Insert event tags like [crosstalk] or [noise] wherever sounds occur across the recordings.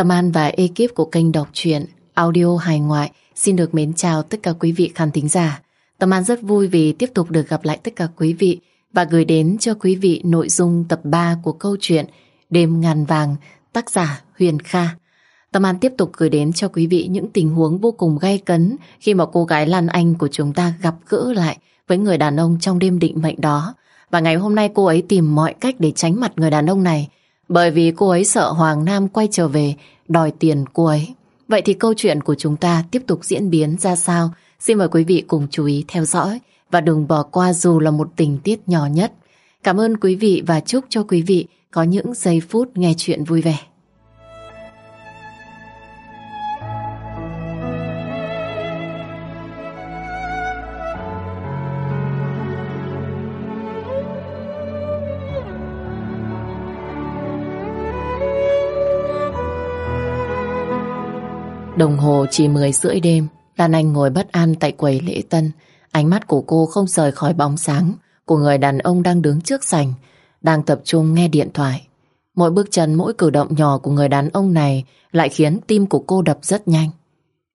Tâm An và ekip của kênh đọc truyện, audio hài ngoại xin được mến chào tất cả quý vị khán thính giả. Tâm An rất vui vì tiếp tục được gặp lại tất cả quý vị và gửi đến cho quý vị nội dung tập 3 của câu chuyện Đêm ngàn vàng, tác giả Huyền Kha. Tâm An tiếp tục gửi đến cho quý vị những tình huống vô cùng gay cấn khi mà cô gái Lan Anh của chúng ta gặp gỡ lại với người đàn ông trong đêm định mệnh đó. Và ngày hôm nay cô ấy tìm mọi cách để tránh mặt người đàn ông này, bởi vì cô ấy sợ Hoàng Nam quay trở về đòi tiền cô ấy. Vậy thì câu chuyện của chúng ta tiếp tục diễn biến ra sao? Xin mời quý vị cùng chú ý theo dõi và đừng bỏ qua dù là một tình tiết nhỏ nhất. Cảm ơn quý vị và chúc cho quý vị có những giây phút nghe chuyện vui vẻ. Đồng hồ chỉ 10 rưỡi đêm, Lan Anh ngồi bất an tại quầy lễ tân. Ánh mắt của cô không rời khỏi bóng sáng của người đàn ông đang đứng trước sành, đang tập trung nghe điện thoại. Mỗi bước chân, mỗi cử động nhỏ của người đàn ông này lại khiến tim của cô đập rất nhanh.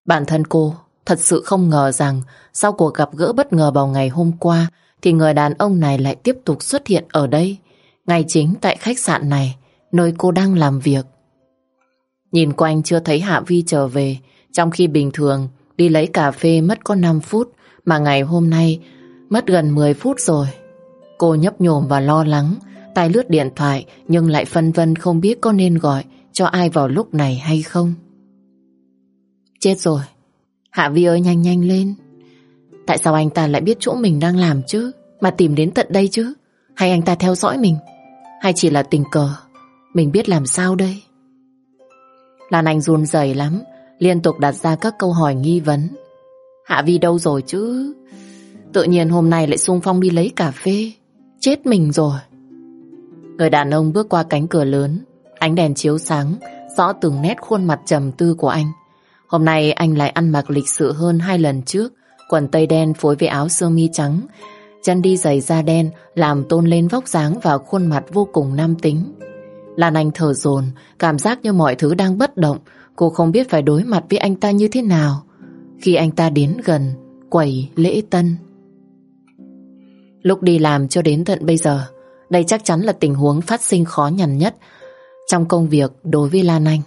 Bản thân cô thật sự không ngờ rằng sau cuộc gặp gỡ bất ngờ vào ngày hôm qua thì người đàn ông này lại tiếp tục xuất hiện ở đây, ngay chính tại khách sạn này, nơi cô đang làm việc. Nhìn quanh chưa thấy Hạ Vi trở về, trong khi bình thường đi lấy cà phê mất có 5 phút, mà ngày hôm nay mất gần 10 phút rồi. Cô nhấp nhổm và lo lắng, tay lướt điện thoại nhưng lại phân vân không biết có nên gọi cho ai vào lúc này hay không. Chết rồi. Hạ Vi ơi nhanh nhanh lên. Tại sao anh ta lại biết chỗ mình đang làm chứ? Mà tìm đến tận đây chứ? Hay anh ta theo dõi mình? Hay chỉ là tình cờ? Mình biết làm sao đây? Lan Anh run rẩy lắm, liên tục đặt ra các câu hỏi nghi vấn. Hạ Vi đâu rồi chứ? Tự nhiên hôm nay lại xung phong đi lấy cà phê. Chết mình rồi. Người đàn ông bước qua cánh cửa lớn, ánh đèn chiếu sáng, rõ từng nét khuôn mặt trầm tư của anh. Hôm nay anh lại ăn mặc lịch sự hơn hai lần trước, quần tây đen phối với áo sơ mi trắng, chân đi giày da đen làm tôn lên vóc dáng và khuôn mặt vô cùng nam tính. Lan Anh thở dồn, cảm giác như mọi thứ đang bất động. Cô không biết phải đối mặt với anh ta như thế nào. Khi anh ta đến gần, quẩy lễ tân. Lúc đi làm cho đến tận bây giờ, đây chắc chắn là tình huống phát sinh khó nhằn nhất trong công việc đối với Lan Anh.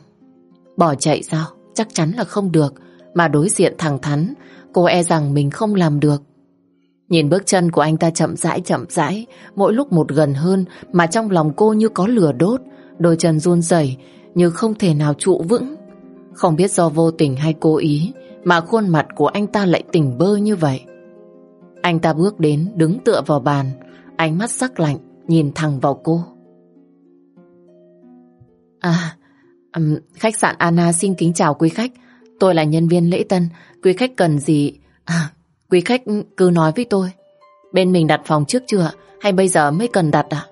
Bỏ chạy sao? Chắc chắn là không được. Mà đối diện thẳng thắn, cô e rằng mình không làm được. Nhìn bước chân của anh ta chậm rãi chậm rãi, mỗi lúc một gần hơn mà trong lòng cô như có lửa đốt, đôi chân run rẩy như không thể nào trụ vững. Không biết do vô tình hay cố ý mà khuôn mặt của anh ta lại tỉnh bơ như vậy. Anh ta bước đến đứng tựa vào bàn, ánh mắt sắc lạnh nhìn thẳng vào cô. À, um, khách sạn Anna xin kính chào quý khách. Tôi là nhân viên lễ tân. Quý khách cần gì? À, quý khách cứ nói với tôi. Bên mình đặt phòng trước chưa? Hay bây giờ mới cần đặt à?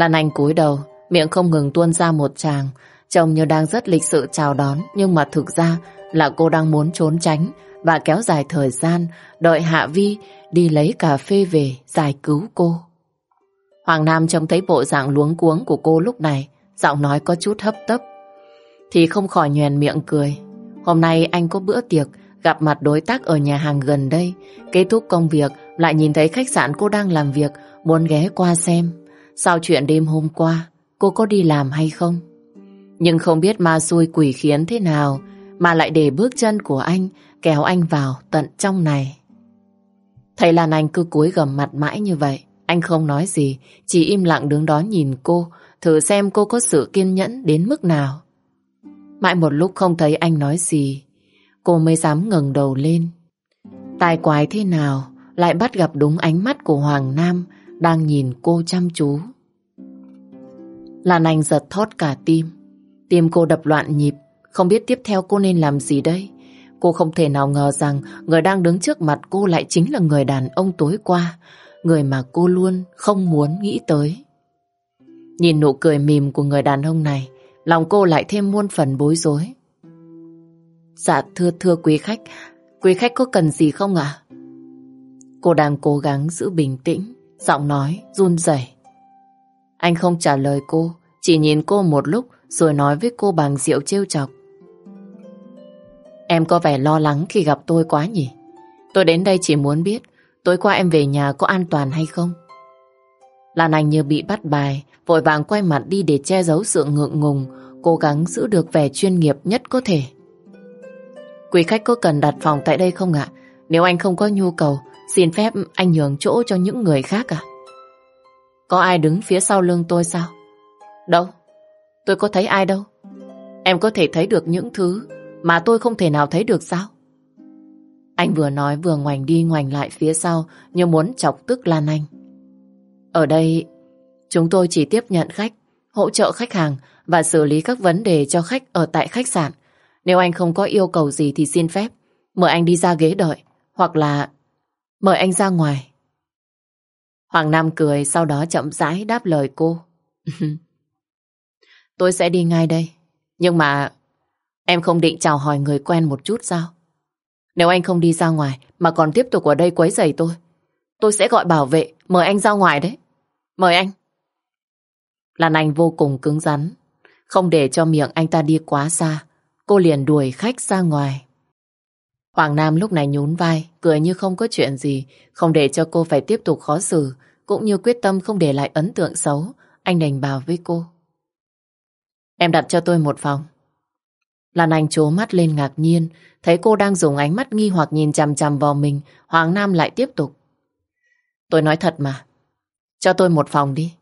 Lan Anh cúi đầu, miệng không ngừng tuôn ra một tràng. Trông như đang rất lịch sự chào đón, nhưng mà thực ra là cô đang muốn trốn tránh và kéo dài thời gian đợi Hạ Vi đi lấy cà phê về giải cứu cô. Hoàng Nam trông thấy bộ dạng luống cuống của cô lúc này, giọng nói có chút hấp tấp. Thì không khỏi nhoèn miệng cười. Hôm nay anh có bữa tiệc, gặp mặt đối tác ở nhà hàng gần đây. Kết thúc công việc, lại nhìn thấy khách sạn cô đang làm việc, muốn ghé qua xem. Sau chuyện đêm hôm qua, cô có đi làm hay không? Nhưng không biết ma xui quỷ khiến thế nào mà lại để bước chân của anh kéo anh vào tận trong này. Thấy Lan Anh cứ cúi gầm mặt mãi như vậy. Anh không nói gì, chỉ im lặng đứng đó nhìn cô, thử xem cô có sự kiên nhẫn đến mức nào. Mãi một lúc không thấy anh nói gì, cô mới dám ngẩng đầu lên. Tài quái thế nào lại bắt gặp đúng ánh mắt của Hoàng Nam đang nhìn cô chăm chú. Lan Anh giật thót cả tim. Tim cô đập loạn nhịp, không biết tiếp theo cô nên làm gì đây. Cô không thể nào ngờ rằng người đang đứng trước mặt cô lại chính là người đàn ông tối qua, người mà cô luôn không muốn nghĩ tới. Nhìn nụ cười mỉm của người đàn ông này, lòng cô lại thêm muôn phần bối rối. Dạ thưa thưa quý khách, quý khách có cần gì không ạ? Cô đang cố gắng giữ bình tĩnh, giọng nói run rẩy. Anh không trả lời cô, chỉ nhìn cô một lúc rồi nói với cô bằng rượu trêu chọc. Em có vẻ lo lắng khi gặp tôi quá nhỉ? Tôi đến đây chỉ muốn biết tối qua em về nhà có an toàn hay không? Lan Anh như bị bắt bài, vội vàng quay mặt đi để che giấu sự ngượng ngùng, cố gắng giữ được vẻ chuyên nghiệp nhất có thể. Quý khách có cần đặt phòng tại đây không ạ? Nếu anh không có nhu cầu, xin phép anh nhường chỗ cho những người khác à? Có ai đứng phía sau lưng tôi sao? Đâu? Tôi có thấy ai đâu? Em có thể thấy được những thứ mà tôi không thể nào thấy được sao? Anh vừa nói vừa ngoảnh đi ngoảnh lại phía sau như muốn chọc tức Lan Anh. Ở đây, chúng tôi chỉ tiếp nhận khách, hỗ trợ khách hàng và xử lý các vấn đề cho khách ở tại khách sạn. Nếu anh không có yêu cầu gì thì xin phép, mời anh đi ra ghế đợi, hoặc là mời anh ra ngoài. Hoàng Nam cười sau đó chậm rãi đáp lời cô. [laughs] tôi sẽ đi ngay đây, nhưng mà em không định chào hỏi người quen một chút sao? Nếu anh không đi ra ngoài mà còn tiếp tục ở đây quấy rầy tôi, tôi sẽ gọi bảo vệ mời anh ra ngoài đấy. Mời anh. Lan Anh vô cùng cứng rắn, không để cho miệng anh ta đi quá xa. Cô liền đuổi khách ra ngoài. Hoàng Nam lúc này nhún vai, cười như không có chuyện gì, không để cho cô phải tiếp tục khó xử, cũng như quyết tâm không để lại ấn tượng xấu. Anh đành bảo với cô. Em đặt cho tôi một phòng. Lan Anh trố mắt lên ngạc nhiên, thấy cô đang dùng ánh mắt nghi hoặc nhìn chằm chằm vào mình, Hoàng Nam lại tiếp tục. Tôi nói thật mà, cho tôi một phòng đi.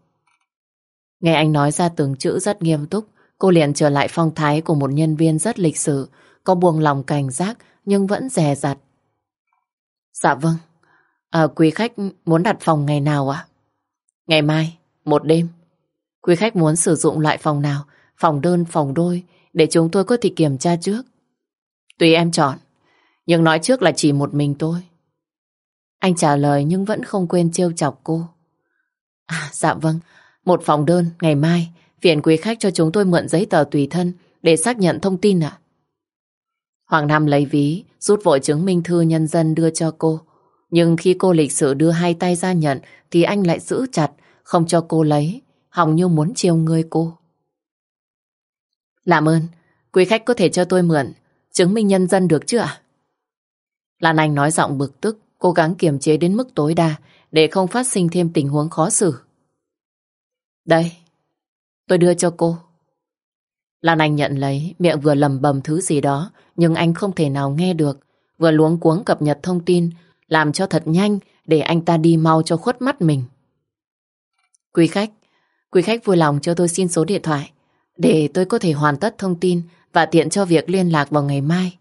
Nghe anh nói ra từng chữ rất nghiêm túc, cô liền trở lại phong thái của một nhân viên rất lịch sự, có buông lòng cảnh giác nhưng vẫn dè dặt. Dạ vâng, à, quý khách muốn đặt phòng ngày nào ạ? Ngày mai, một đêm. Quý khách muốn sử dụng loại phòng nào, phòng đơn, phòng đôi, để chúng tôi có thể kiểm tra trước. Tùy em chọn, nhưng nói trước là chỉ một mình tôi. Anh trả lời nhưng vẫn không quên trêu chọc cô. À, dạ vâng, một phòng đơn ngày mai, phiền quý khách cho chúng tôi mượn giấy tờ tùy thân để xác nhận thông tin ạ. Hoàng Nam lấy ví, rút vội chứng minh thư nhân dân đưa cho cô. Nhưng khi cô lịch sự đưa hai tay ra nhận thì anh lại giữ chặt, không cho cô lấy, hòng như muốn chiêu người cô. Làm ơn, quý khách có thể cho tôi mượn chứng minh nhân dân được chưa ạ? Lan Anh nói giọng bực tức, cố gắng kiềm chế đến mức tối đa để không phát sinh thêm tình huống khó xử. Đây, tôi đưa cho cô. Lan Anh nhận lấy, miệng vừa lầm bầm thứ gì đó, nhưng anh không thể nào nghe được. Vừa luống cuống cập nhật thông tin, làm cho thật nhanh để anh ta đi mau cho khuất mắt mình. Quý khách, quý khách vui lòng cho tôi xin số điện thoại để tôi có thể hoàn tất thông tin và tiện cho việc liên lạc vào ngày mai.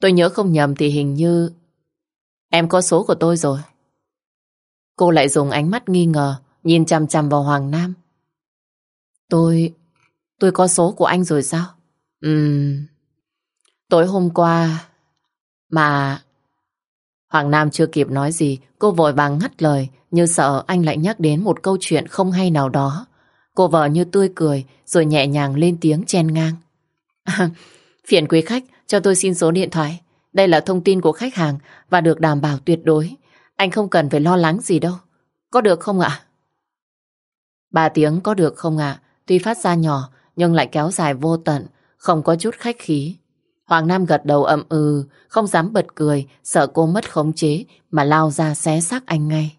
Tôi nhớ không nhầm thì hình như em có số của tôi rồi. Cô lại dùng ánh mắt nghi ngờ nhìn chằm chằm vào Hoàng Nam. Tôi tôi có số của anh rồi sao? Ừm... Tối hôm qua... Mà... Hoàng Nam chưa kịp nói gì, cô vội vàng ngắt lời như sợ anh lại nhắc đến một câu chuyện không hay nào đó. Cô vợ như tươi cười rồi nhẹ nhàng lên tiếng chen ngang. À, [laughs] phiền quý khách, cho tôi xin số điện thoại. Đây là thông tin của khách hàng và được đảm bảo tuyệt đối. Anh không cần phải lo lắng gì đâu. Có được không ạ? Ba tiếng có được không ạ? Tuy phát ra nhỏ nhưng lại kéo dài vô tận, không có chút khách khí. Hoàng Nam gật đầu ậm ừ, không dám bật cười, sợ cô mất khống chế mà lao ra xé xác anh ngay.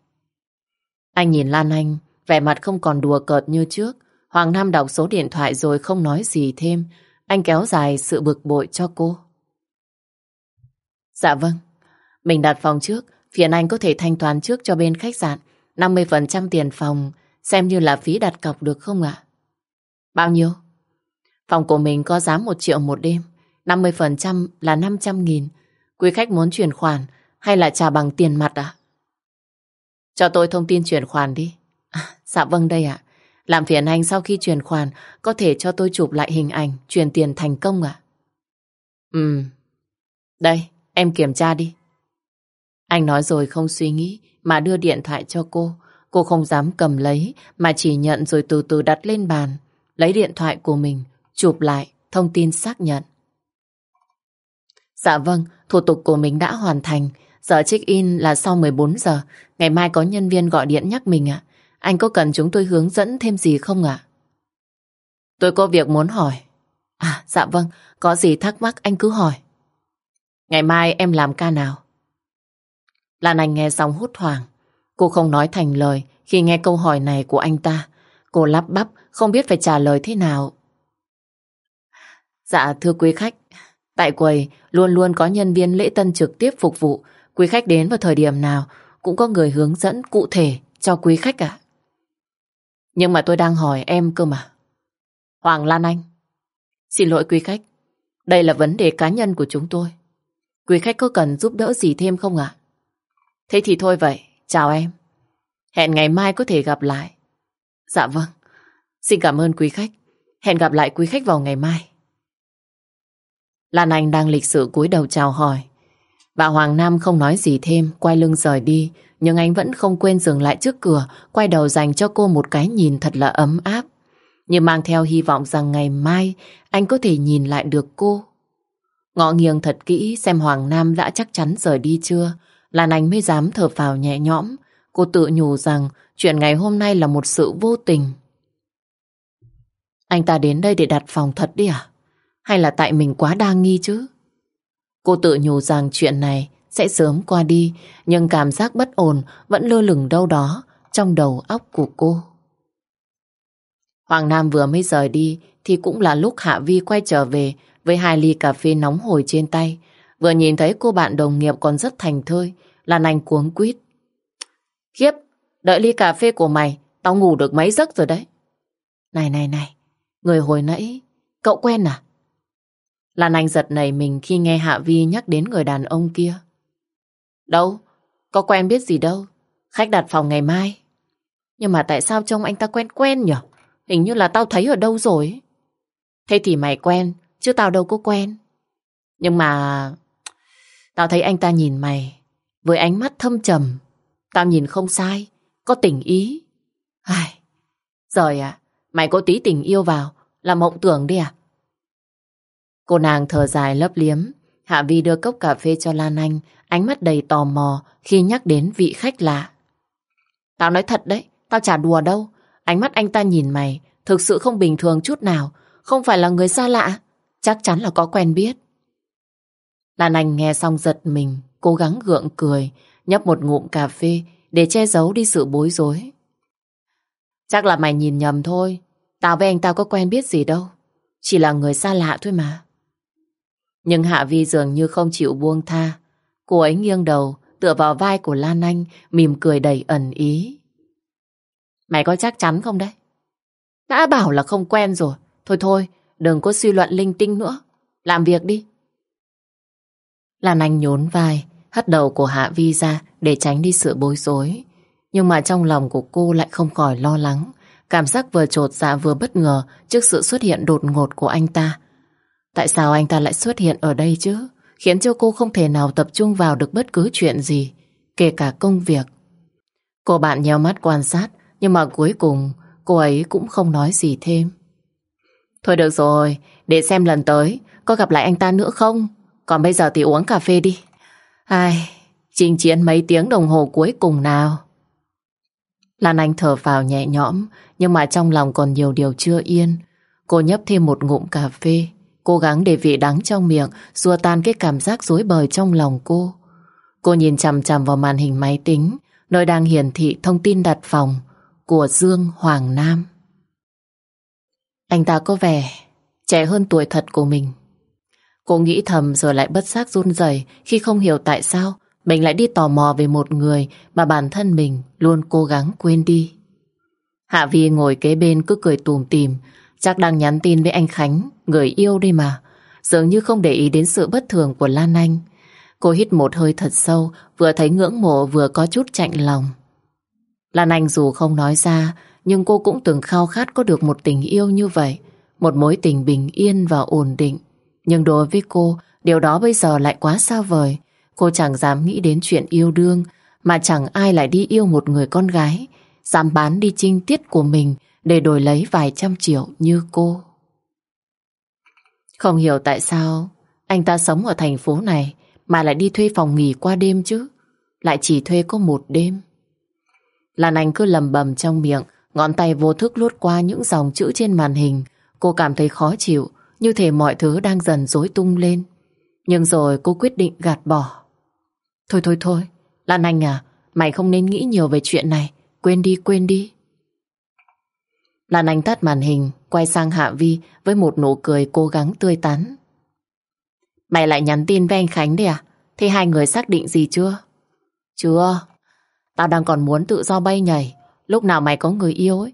Anh nhìn Lan Anh, vẻ mặt không còn đùa cợt như trước. Hoàng Nam đọc số điện thoại rồi không nói gì thêm. Anh kéo dài sự bực bội cho cô. Dạ vâng, mình đặt phòng trước, phiền anh có thể thanh toán trước cho bên khách sạn 50% tiền phòng, xem như là phí đặt cọc được không ạ? Bao nhiêu? Phòng của mình có giá 1 triệu một đêm, 50% là 500 nghìn. Quý khách muốn chuyển khoản hay là trả bằng tiền mặt ạ? Cho tôi thông tin chuyển khoản đi. À, dạ vâng đây ạ. Làm phiền anh sau khi chuyển khoản có thể cho tôi chụp lại hình ảnh chuyển tiền thành công ạ? Ừ. Đây, em kiểm tra đi. Anh nói rồi không suy nghĩ mà đưa điện thoại cho cô. Cô không dám cầm lấy mà chỉ nhận rồi từ từ đặt lên bàn. Lấy điện thoại của mình, chụp lại thông tin xác nhận. Dạ vâng, thủ tục của mình đã hoàn thành. Giờ check-in là sau 14 giờ. Ngày mai có nhân viên gọi điện nhắc mình ạ. Anh có cần chúng tôi hướng dẫn thêm gì không ạ? Tôi có việc muốn hỏi. À, dạ vâng, có gì thắc mắc anh cứ hỏi. Ngày mai em làm ca nào? Lan Anh nghe xong hút hoảng. Cô không nói thành lời khi nghe câu hỏi này của anh ta. Cô lắp bắp, không biết phải trả lời thế nào. Dạ thưa quý khách, tại quầy luôn luôn có nhân viên lễ tân trực tiếp phục vụ. Quý khách đến vào thời điểm nào cũng có người hướng dẫn cụ thể cho quý khách ạ. Nhưng mà tôi đang hỏi em cơ mà. Hoàng Lan Anh. Xin lỗi quý khách. Đây là vấn đề cá nhân của chúng tôi. Quý khách có cần giúp đỡ gì thêm không ạ? Thế thì thôi vậy. Chào em. Hẹn ngày mai có thể gặp lại. Dạ vâng. Xin cảm ơn quý khách. Hẹn gặp lại quý khách vào ngày mai. Lan Anh đang lịch sự cúi đầu chào hỏi. Bà Hoàng Nam không nói gì thêm, quay lưng rời đi, nhưng anh vẫn không quên dừng lại trước cửa, quay đầu dành cho cô một cái nhìn thật là ấm áp. Như mang theo hy vọng rằng ngày mai anh có thể nhìn lại được cô. Ngọ nghiêng thật kỹ xem Hoàng Nam đã chắc chắn rời đi chưa, Lan Anh mới dám thở phào nhẹ nhõm. Cô tự nhủ rằng chuyện ngày hôm nay là một sự vô tình. Anh ta đến đây để đặt phòng thật đi à? Hay là tại mình quá đa nghi chứ? Cô tự nhủ rằng chuyện này sẽ sớm qua đi, nhưng cảm giác bất ổn vẫn lơ lửng đâu đó trong đầu óc của cô. Hoàng Nam vừa mới rời đi thì cũng là lúc Hạ Vi quay trở về với hai ly cà phê nóng hổi trên tay. Vừa nhìn thấy cô bạn đồng nghiệp còn rất thành thơi, Lan Anh cuống quýt. Khiếp, đợi ly cà phê của mày, tao ngủ được mấy giấc rồi đấy. Này này này, người hồi nãy, cậu quen à? Lan Anh giật nảy mình khi nghe Hạ Vi nhắc đến người đàn ông kia. Đâu, có quen biết gì đâu. Khách đặt phòng ngày mai. Nhưng mà tại sao trông anh ta quen quen nhỉ? Hình như là tao thấy ở đâu rồi. Thế thì mày quen, chứ tao đâu có quen. Nhưng mà... Tao thấy anh ta nhìn mày với ánh mắt thâm trầm. Tao nhìn không sai, có tình ý. Ai... Rồi à, mày có tí tình yêu vào, là mộng tưởng đi à? Cô nàng thở dài lấp liếm. Hạ Vi đưa cốc cà phê cho Lan Anh, ánh mắt đầy tò mò khi nhắc đến vị khách lạ. Tao nói thật đấy, tao chả đùa đâu. Ánh mắt anh ta nhìn mày thực sự không bình thường chút nào, không phải là người xa lạ, chắc chắn là có quen biết. Lan Anh nghe xong giật mình, cố gắng gượng cười, nhấp một ngụm cà phê để che giấu đi sự bối rối. Chắc là mày nhìn nhầm thôi, tao với anh tao có quen biết gì đâu, chỉ là người xa lạ thôi mà. Nhưng Hạ Vi dường như không chịu buông tha. Cô ấy nghiêng đầu, tựa vào vai của Lan Anh, mỉm cười đầy ẩn ý. Mày có chắc chắn không đấy? Đã bảo là không quen rồi. Thôi thôi, đừng có suy luận linh tinh nữa. Làm việc đi. Lan Anh nhốn vai, hất đầu của Hạ Vi ra để tránh đi sự bối rối. Nhưng mà trong lòng của cô lại không khỏi lo lắng. Cảm giác vừa trột dạ vừa bất ngờ trước sự xuất hiện đột ngột của anh ta. Tại sao anh ta lại xuất hiện ở đây chứ? Khiến cho cô không thể nào tập trung vào được bất cứ chuyện gì, kể cả công việc. Cô bạn nheo mắt quan sát, nhưng mà cuối cùng cô ấy cũng không nói gì thêm. Thôi được rồi, để xem lần tới có gặp lại anh ta nữa không? Còn bây giờ thì uống cà phê đi. Ai, trình chiến mấy tiếng đồng hồ cuối cùng nào. Lan Anh thở vào nhẹ nhõm, nhưng mà trong lòng còn nhiều điều chưa yên. Cô nhấp thêm một ngụm cà phê, Cố gắng để vị đắng trong miệng xua tan cái cảm giác rối bời trong lòng cô. Cô nhìn chằm chằm vào màn hình máy tính nơi đang hiển thị thông tin đặt phòng của Dương Hoàng Nam. Anh ta có vẻ trẻ hơn tuổi thật của mình. Cô nghĩ thầm rồi lại bất giác run rẩy khi không hiểu tại sao mình lại đi tò mò về một người mà bản thân mình luôn cố gắng quên đi. Hạ Vi ngồi kế bên cứ cười tùm tìm, chắc đang nhắn tin với anh Khánh, Người yêu đây mà. Dường như không để ý đến sự bất thường của Lan Anh. Cô hít một hơi thật sâu, Vừa thấy ngưỡng mộ vừa có chút chạnh lòng. Lan Anh dù không nói ra, Nhưng cô cũng từng khao khát có được một tình yêu như vậy, Một mối tình bình yên và ổn định. Nhưng đối với cô, Điều đó bây giờ lại quá xa vời. Cô chẳng dám nghĩ đến chuyện yêu đương, Mà chẳng ai lại đi yêu một người con gái. Dám bán đi trinh tiết của mình để đổi lấy vài trăm triệu như cô không hiểu tại sao anh ta sống ở thành phố này mà lại đi thuê phòng nghỉ qua đêm chứ. Lại chỉ thuê có một đêm. Lan Anh cứ lầm bầm trong miệng, ngón tay vô thức lướt qua những dòng chữ trên màn hình. Cô cảm thấy khó chịu, như thể mọi thứ đang dần rối tung lên. Nhưng rồi cô quyết định gạt bỏ. Thôi thôi thôi, Lan Anh à, mày không nên nghĩ nhiều về chuyện này. Quên đi, quên đi. Lan Anh tắt màn hình, quay sang Hạ Vi với một nụ cười cố gắng tươi tắn. Mày lại nhắn tin với anh Khánh đấy à? Thế hai người xác định gì chưa? Chưa. Tao đang còn muốn tự do bay nhảy. Lúc nào mày có người yêu ấy,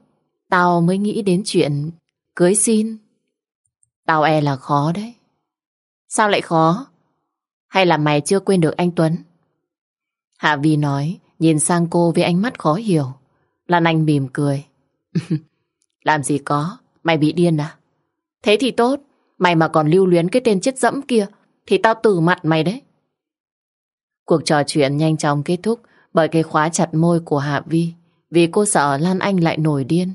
tao mới nghĩ đến chuyện cưới xin. Tao e là khó đấy. Sao lại khó? Hay là mày chưa quên được anh Tuấn? Hạ Vi nói, nhìn sang cô với ánh mắt khó hiểu. Lan Anh mỉm cười. [laughs] Làm gì có, mày bị điên à? Thế thì tốt, mày mà còn lưu luyến cái tên chết dẫm kia, thì tao từ mặt mày đấy. Cuộc trò chuyện nhanh chóng kết thúc bởi cái khóa chặt môi của Hạ Vi, vì cô sợ Lan Anh lại nổi điên.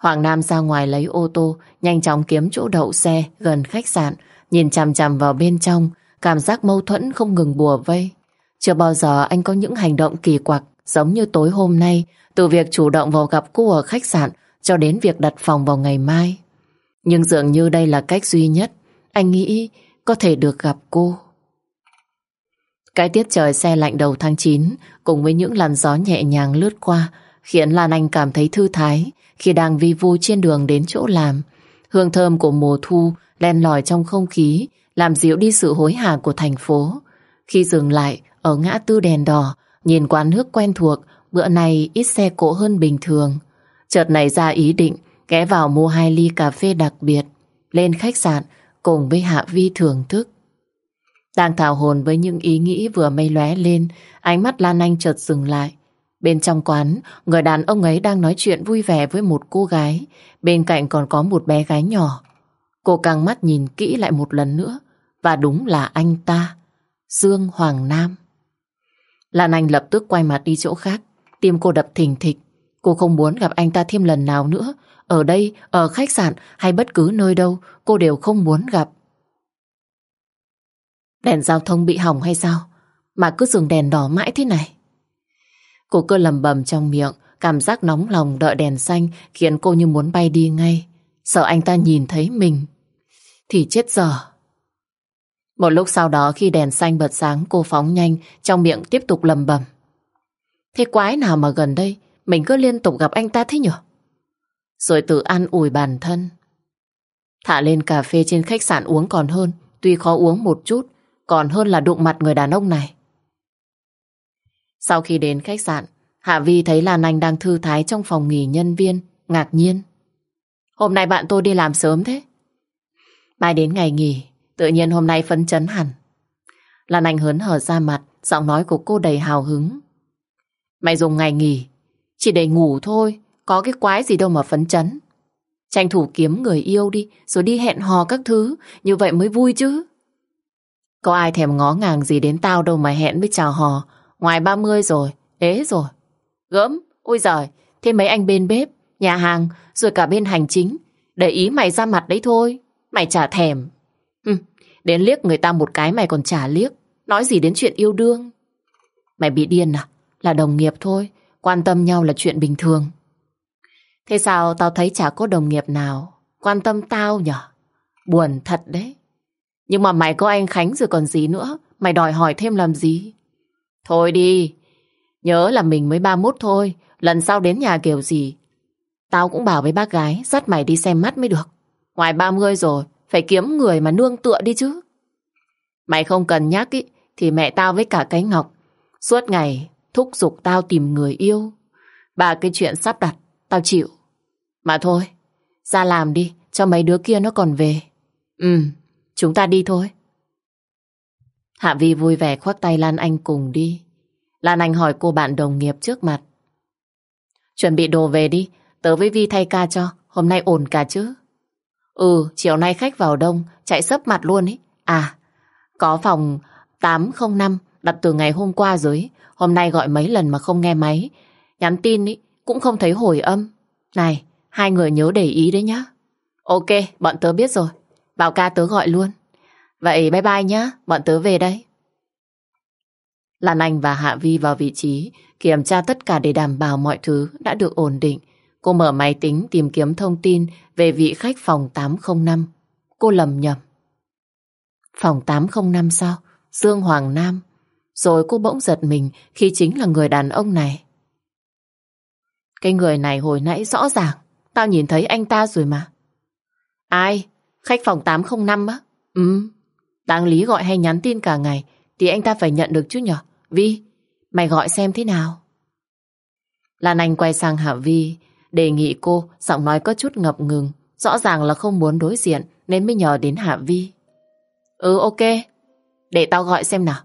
Hoàng Nam ra ngoài lấy ô tô, nhanh chóng kiếm chỗ đậu xe gần khách sạn, nhìn chằm chằm vào bên trong, cảm giác mâu thuẫn không ngừng bùa vây. Chưa bao giờ anh có những hành động kỳ quặc giống như tối hôm nay, từ việc chủ động vào gặp cô ở khách sạn cho đến việc đặt phòng vào ngày mai. Nhưng dường như đây là cách duy nhất anh nghĩ có thể được gặp cô. Cái tiết trời xe lạnh đầu tháng 9 cùng với những làn gió nhẹ nhàng lướt qua khiến Lan Anh cảm thấy thư thái khi đang vi vu trên đường đến chỗ làm. Hương thơm của mùa thu len lỏi trong không khí, làm dịu đi sự hối hả của thành phố. Khi dừng lại ở ngã tư đèn đỏ, nhìn quán nước quen thuộc, bữa nay ít xe cộ hơn bình thường. Chợt nảy ra ý định ghé vào mua hai ly cà phê đặc biệt lên khách sạn cùng với Hạ Vi thưởng thức. Đang thảo hồn với những ý nghĩ vừa mây lóe lên, ánh mắt Lan Anh chợt dừng lại. Bên trong quán, người đàn ông ấy đang nói chuyện vui vẻ với một cô gái, bên cạnh còn có một bé gái nhỏ. Cô căng mắt nhìn kỹ lại một lần nữa, và đúng là anh ta, Dương Hoàng Nam. Lan Anh lập tức quay mặt đi chỗ khác, tim cô đập thình thịch. Cô không muốn gặp anh ta thêm lần nào nữa, ở đây, ở khách sạn hay bất cứ nơi đâu, cô đều không muốn gặp. Đèn giao thông bị hỏng hay sao? Mà cứ dừng đèn đỏ mãi thế này. Cô cứ lầm bầm trong miệng, cảm giác nóng lòng đợi đèn xanh khiến cô như muốn bay đi ngay. Sợ anh ta nhìn thấy mình. Thì chết giờ. Một lúc sau đó khi đèn xanh bật sáng cô phóng nhanh trong miệng tiếp tục lầm bầm. Thế quái nào mà gần đây mình cứ liên tục gặp anh ta thế nhở? Rồi tự ăn ủi bản thân. Thả lên cà phê trên khách sạn uống còn hơn, tuy khó uống một chút, còn hơn là đụng mặt người đàn ông này. Sau khi đến khách sạn, Hạ Vi thấy Lan Anh đang thư thái trong phòng nghỉ nhân viên, ngạc nhiên. Hôm nay bạn tôi đi làm sớm thế. Mai đến ngày nghỉ, tự nhiên hôm nay phấn chấn hẳn. Lan Anh hớn hở ra mặt, giọng nói của cô đầy hào hứng. Mày dùng ngày nghỉ, chỉ để ngủ thôi, có cái quái gì đâu mà phấn chấn. Tranh thủ kiếm người yêu đi, rồi đi hẹn hò các thứ, như vậy mới vui chứ. Có ai thèm ngó ngàng gì đến tao đâu mà hẹn với chào hò, ngoài 30 rồi, ế rồi. Gớm, ôi giời, thế mấy anh bên bếp, nhà hàng, rồi cả bên hành chính, để ý mày ra mặt đấy thôi, mày chả thèm. Hừ, đến liếc người ta một cái mày còn chả liếc, nói gì đến chuyện yêu đương. Mày bị điên à? Là đồng nghiệp thôi, quan tâm nhau là chuyện bình thường. Thế sao tao thấy chả có đồng nghiệp nào quan tâm tao nhở? Buồn thật đấy. Nhưng mà mày có anh Khánh rồi còn gì nữa, mày đòi hỏi thêm làm gì? Thôi đi, nhớ là mình mới 31 thôi, lần sau đến nhà kiểu gì. Tao cũng bảo với bác gái dắt mày đi xem mắt mới được. Ngoài 30 rồi, phải kiếm người mà nương tựa đi chứ. Mày không cần nhắc ý, thì mẹ tao với cả cái Ngọc suốt ngày thúc giục tao tìm người yêu. Ba cái chuyện sắp đặt, tao chịu. Mà thôi, ra làm đi, cho mấy đứa kia nó còn về. Ừ, chúng ta đi thôi. Hạ Vi vui vẻ khoác tay Lan Anh cùng đi. Lan Anh hỏi cô bạn đồng nghiệp trước mặt. Chuẩn bị đồ về đi, tớ với Vi thay ca cho, hôm nay ổn cả chứ. Ừ, chiều nay khách vào đông, chạy sấp mặt luôn ấy. À, có phòng 805 đặt từ ngày hôm qua rồi, hôm nay gọi mấy lần mà không nghe máy. Nhắn tin ý, cũng không thấy hồi âm. Này, Hai người nhớ để ý đấy nhá. Ok, bọn tớ biết rồi. Bảo ca tớ gọi luôn. Vậy bye bye nhá, bọn tớ về đây. Lan Anh và Hạ Vi vào vị trí kiểm tra tất cả để đảm bảo mọi thứ đã được ổn định. Cô mở máy tính tìm kiếm thông tin về vị khách phòng 805. Cô lầm nhầm. Phòng 805 sao? Dương Hoàng Nam. Rồi cô bỗng giật mình khi chính là người đàn ông này. Cái người này hồi nãy rõ ràng. Tao nhìn thấy anh ta rồi mà. Ai? Khách phòng 805 á? Ừ. Đáng lý gọi hay nhắn tin cả ngày thì anh ta phải nhận được chứ nhở? Vi, mày gọi xem thế nào? Lan Anh quay sang Hạ Vi, đề nghị cô, giọng nói có chút ngập ngừng. Rõ ràng là không muốn đối diện nên mới nhờ đến Hạ Vi. Ừ ok, để tao gọi xem nào.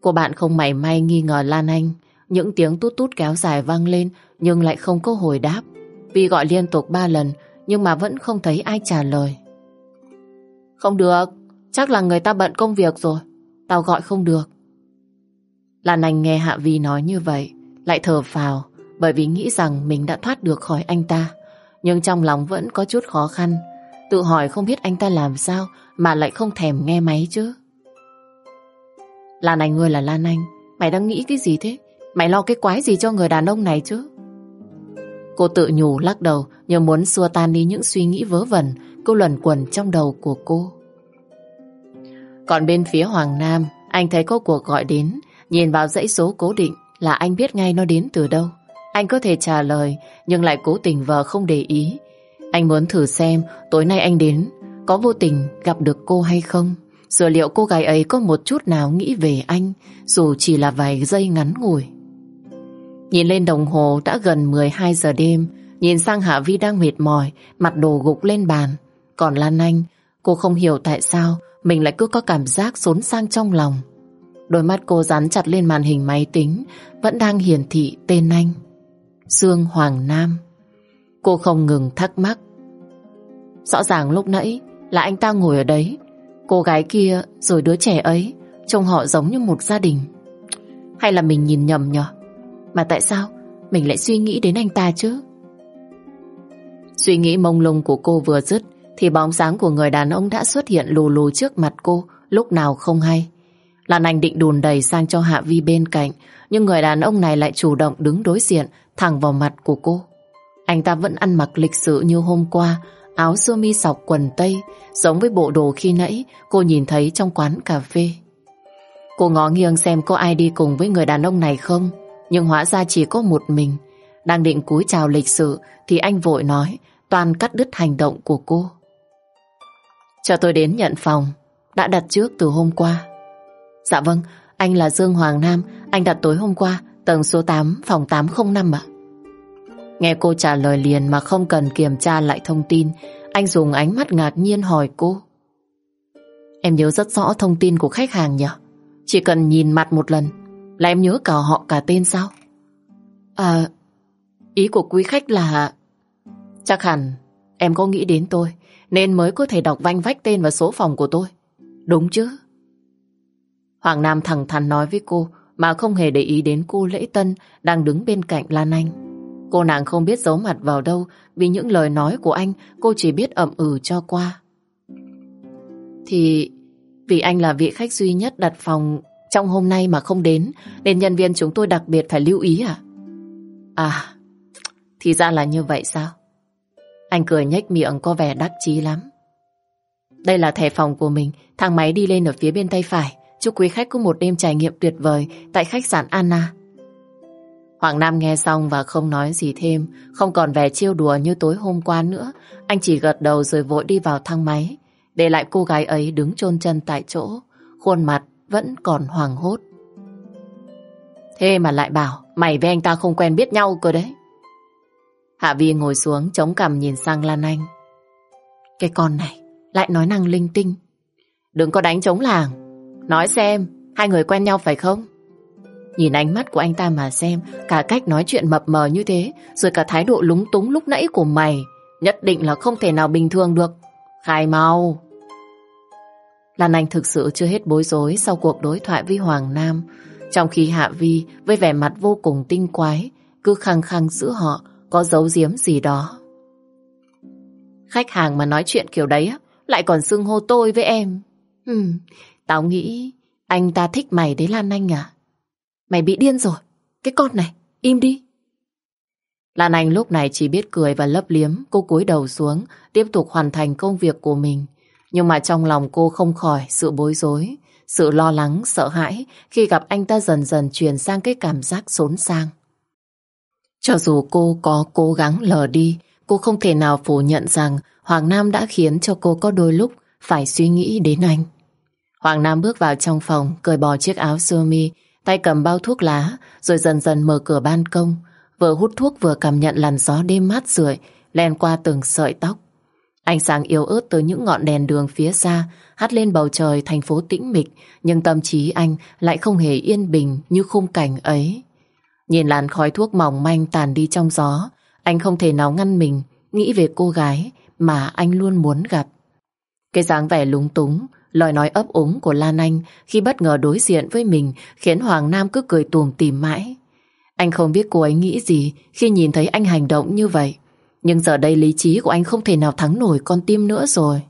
Cô bạn không mảy may nghi ngờ Lan Anh. Những tiếng tút tút kéo dài vang lên nhưng lại không có hồi đáp. Vi gọi liên tục ba lần nhưng mà vẫn không thấy ai trả lời. Không được, chắc là người ta bận công việc rồi. Tao gọi không được. Lan Anh nghe Hạ Vi nói như vậy, lại thở phào bởi vì nghĩ rằng mình đã thoát được khỏi anh ta. Nhưng trong lòng vẫn có chút khó khăn. Tự hỏi không biết anh ta làm sao mà lại không thèm nghe máy chứ. Lan Anh ơi là Lan Anh, mày đang nghĩ cái gì thế? Mày lo cái quái gì cho người đàn ông này chứ? Cô tự nhủ lắc đầu như muốn xua tan đi những suy nghĩ vớ vẩn cô luẩn quẩn trong đầu của cô. Còn bên phía Hoàng Nam, anh thấy có cuộc gọi đến, nhìn vào dãy số cố định là anh biết ngay nó đến từ đâu. Anh có thể trả lời, nhưng lại cố tình vờ không để ý. Anh muốn thử xem tối nay anh đến, có vô tình gặp được cô hay không. Rồi liệu cô gái ấy có một chút nào nghĩ về anh, dù chỉ là vài giây ngắn ngủi. Nhìn lên đồng hồ đã gần 12 giờ đêm, nhìn sang Hạ Vi đang mệt mỏi, mặt đồ gục lên bàn. Còn Lan Anh, cô không hiểu tại sao mình lại cứ có cảm giác xốn sang trong lòng. Đôi mắt cô dán chặt lên màn hình máy tính, vẫn đang hiển thị tên anh. Dương Hoàng Nam. Cô không ngừng thắc mắc. Rõ ràng lúc nãy là anh ta ngồi ở đấy, cô gái kia rồi đứa trẻ ấy, trông họ giống như một gia đình. Hay là mình nhìn nhầm nhở? Mà tại sao mình lại suy nghĩ đến anh ta chứ? Suy nghĩ mông lung của cô vừa dứt thì bóng dáng của người đàn ông đã xuất hiện lù lù trước mặt cô lúc nào không hay. Lan Anh định đùn đầy sang cho Hạ Vi bên cạnh nhưng người đàn ông này lại chủ động đứng đối diện thẳng vào mặt của cô. Anh ta vẫn ăn mặc lịch sự như hôm qua áo sơ mi sọc quần tây giống với bộ đồ khi nãy cô nhìn thấy trong quán cà phê. Cô ngó nghiêng xem có ai đi cùng với người đàn ông này không nhưng hóa ra chỉ có một mình. Đang định cúi chào lịch sự thì anh vội nói toàn cắt đứt hành động của cô. Cho tôi đến nhận phòng đã đặt trước từ hôm qua. Dạ vâng, anh là Dương Hoàng Nam, anh đặt tối hôm qua, tầng số 8, phòng 805 ạ. Nghe cô trả lời liền mà không cần kiểm tra lại thông tin, anh dùng ánh mắt ngạc nhiên hỏi cô. Em nhớ rất rõ thông tin của khách hàng nhỉ? Chỉ cần nhìn mặt một lần là em nhớ cả họ cả tên sao? À, ý của quý khách là... Chắc hẳn em có nghĩ đến tôi nên mới có thể đọc vanh vách tên và số phòng của tôi. Đúng chứ? Hoàng Nam thẳng thắn nói với cô mà không hề để ý đến cô lễ tân đang đứng bên cạnh Lan Anh. Cô nàng không biết giấu mặt vào đâu vì những lời nói của anh cô chỉ biết ậm ừ cho qua. Thì vì anh là vị khách duy nhất đặt phòng trong hôm nay mà không đến nên nhân viên chúng tôi đặc biệt phải lưu ý à? À, thì ra là như vậy sao? Anh cười nhếch miệng có vẻ đắc chí lắm. Đây là thẻ phòng của mình, thang máy đi lên ở phía bên tay phải. Chúc quý khách có một đêm trải nghiệm tuyệt vời tại khách sạn Anna. Hoàng Nam nghe xong và không nói gì thêm, không còn vẻ chiêu đùa như tối hôm qua nữa. Anh chỉ gật đầu rồi vội đi vào thang máy, để lại cô gái ấy đứng chôn chân tại chỗ, khuôn mặt vẫn còn hoàng hốt. Thế mà lại bảo mày với anh ta không quen biết nhau cơ đấy. Hạ Vi ngồi xuống chống cằm nhìn sang Lan Anh. Cái con này lại nói năng linh tinh. Đừng có đánh chống làng. Nói xem, hai người quen nhau phải không? Nhìn ánh mắt của anh ta mà xem, cả cách nói chuyện mập mờ như thế, rồi cả thái độ lúng túng lúc nãy của mày, nhất định là không thể nào bình thường được. Khai mau. Lan Anh thực sự chưa hết bối rối sau cuộc đối thoại với Hoàng Nam, trong khi Hạ Vi với vẻ mặt vô cùng tinh quái, cứ khăng khăng giữa họ có giấu giếm gì đó. Khách hàng mà nói chuyện kiểu đấy lại còn xưng hô tôi với em. Ừ, tao nghĩ anh ta thích mày đấy Lan Anh à? Mày bị điên rồi, cái con này, im đi. Lan Anh lúc này chỉ biết cười và lấp liếm, cô cúi đầu xuống, tiếp tục hoàn thành công việc của mình. Nhưng mà trong lòng cô không khỏi sự bối rối, sự lo lắng, sợ hãi khi gặp anh ta dần dần chuyển sang cái cảm giác xốn sang. Cho dù cô có cố gắng lờ đi, cô không thể nào phủ nhận rằng Hoàng Nam đã khiến cho cô có đôi lúc phải suy nghĩ đến anh. Hoàng Nam bước vào trong phòng, cởi bỏ chiếc áo sơ mi, tay cầm bao thuốc lá, rồi dần dần mở cửa ban công, vừa hút thuốc vừa cảm nhận làn gió đêm mát rượi len qua từng sợi tóc. Ánh sáng yếu ớt từ những ngọn đèn đường phía xa hắt lên bầu trời thành phố tĩnh mịch, nhưng tâm trí anh lại không hề yên bình như khung cảnh ấy. Nhìn làn khói thuốc mỏng manh tàn đi trong gió, anh không thể nào ngăn mình nghĩ về cô gái mà anh luôn muốn gặp. Cái dáng vẻ lúng túng, lời nói ấp úng của Lan Anh khi bất ngờ đối diện với mình khiến Hoàng Nam cứ cười tùm tìm mãi. Anh không biết cô ấy nghĩ gì khi nhìn thấy anh hành động như vậy. Nhưng giờ đây lý trí của anh không thể nào thắng nổi con tim nữa rồi.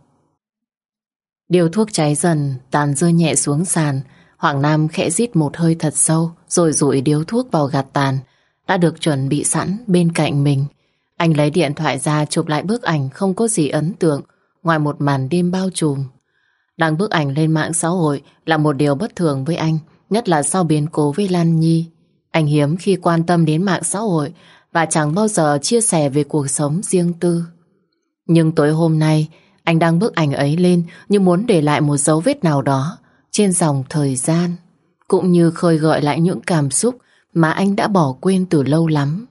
Điều thuốc cháy dần, tàn rơi nhẹ xuống sàn. Hoàng Nam khẽ rít một hơi thật sâu, rồi rủi điếu thuốc vào gạt tàn. Đã được chuẩn bị sẵn bên cạnh mình. Anh lấy điện thoại ra chụp lại bức ảnh không có gì ấn tượng, ngoài một màn đêm bao trùm. Đăng bức ảnh lên mạng xã hội là một điều bất thường với anh, nhất là sau biến cố với Lan Nhi. Anh hiếm khi quan tâm đến mạng xã hội và chẳng bao giờ chia sẻ về cuộc sống riêng tư. Nhưng tối hôm nay, anh đăng bức ảnh ấy lên như muốn để lại một dấu vết nào đó trên dòng thời gian, cũng như khơi gợi lại những cảm xúc mà anh đã bỏ quên từ lâu lắm.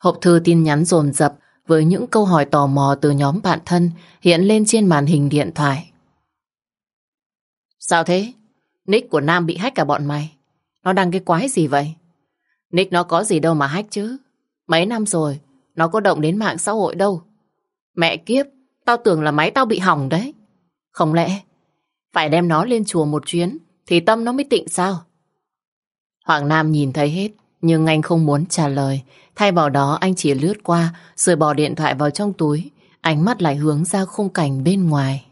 Hộp thư tin nhắn dồn dập với những câu hỏi tò mò từ nhóm bạn thân hiện lên trên màn hình điện thoại. Sao thế? Nick của Nam bị hack cả bọn mày. Nó đăng cái quái gì vậy? Nick nó có gì đâu mà hack chứ. Mấy năm rồi, nó có động đến mạng xã hội đâu. Mẹ kiếp, tao tưởng là máy tao bị hỏng đấy. Không lẽ, phải đem nó lên chùa một chuyến, thì tâm nó mới tịnh sao? Hoàng Nam nhìn thấy hết, nhưng anh không muốn trả lời. Thay vào đó anh chỉ lướt qua, rồi bỏ điện thoại vào trong túi. Ánh mắt lại hướng ra khung cảnh bên ngoài.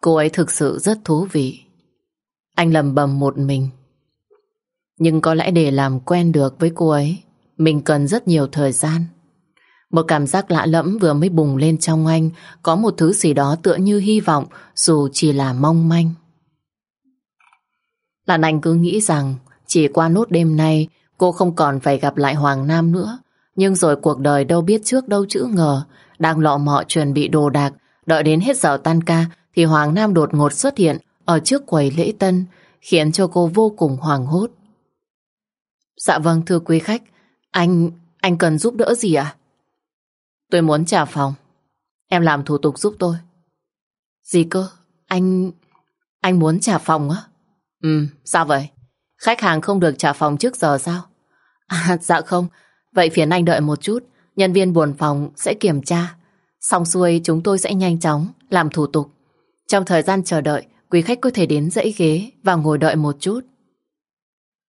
Cô ấy thực sự rất thú vị. Anh lầm bầm một mình. Nhưng có lẽ để làm quen được với cô ấy, mình cần rất nhiều thời gian. Một cảm giác lạ lẫm vừa mới bùng lên trong anh, có một thứ gì đó tựa như hy vọng, dù chỉ là mong manh. Lan Anh cứ nghĩ rằng chỉ qua nốt đêm nay cô không còn phải gặp lại Hoàng Nam nữa. Nhưng rồi cuộc đời đâu biết trước đâu chữ ngờ, đang lọ mọ chuẩn bị đồ đạc, đợi đến hết giờ tan ca thì Hoàng Nam đột ngột xuất hiện ở trước quầy lễ tân, khiến cho cô vô cùng hoảng hốt. Dạ vâng thưa quý khách, anh, anh cần giúp đỡ gì ạ? Tôi muốn trả phòng. Em làm thủ tục giúp tôi. Gì cơ? Anh... Anh muốn trả phòng á? Ừ, sao vậy? Khách hàng không được trả phòng trước giờ sao? À, dạ không. Vậy phiền anh đợi một chút. Nhân viên buồn phòng sẽ kiểm tra. Xong xuôi chúng tôi sẽ nhanh chóng làm thủ tục. Trong thời gian chờ đợi, quý khách có thể đến dãy ghế và ngồi đợi một chút.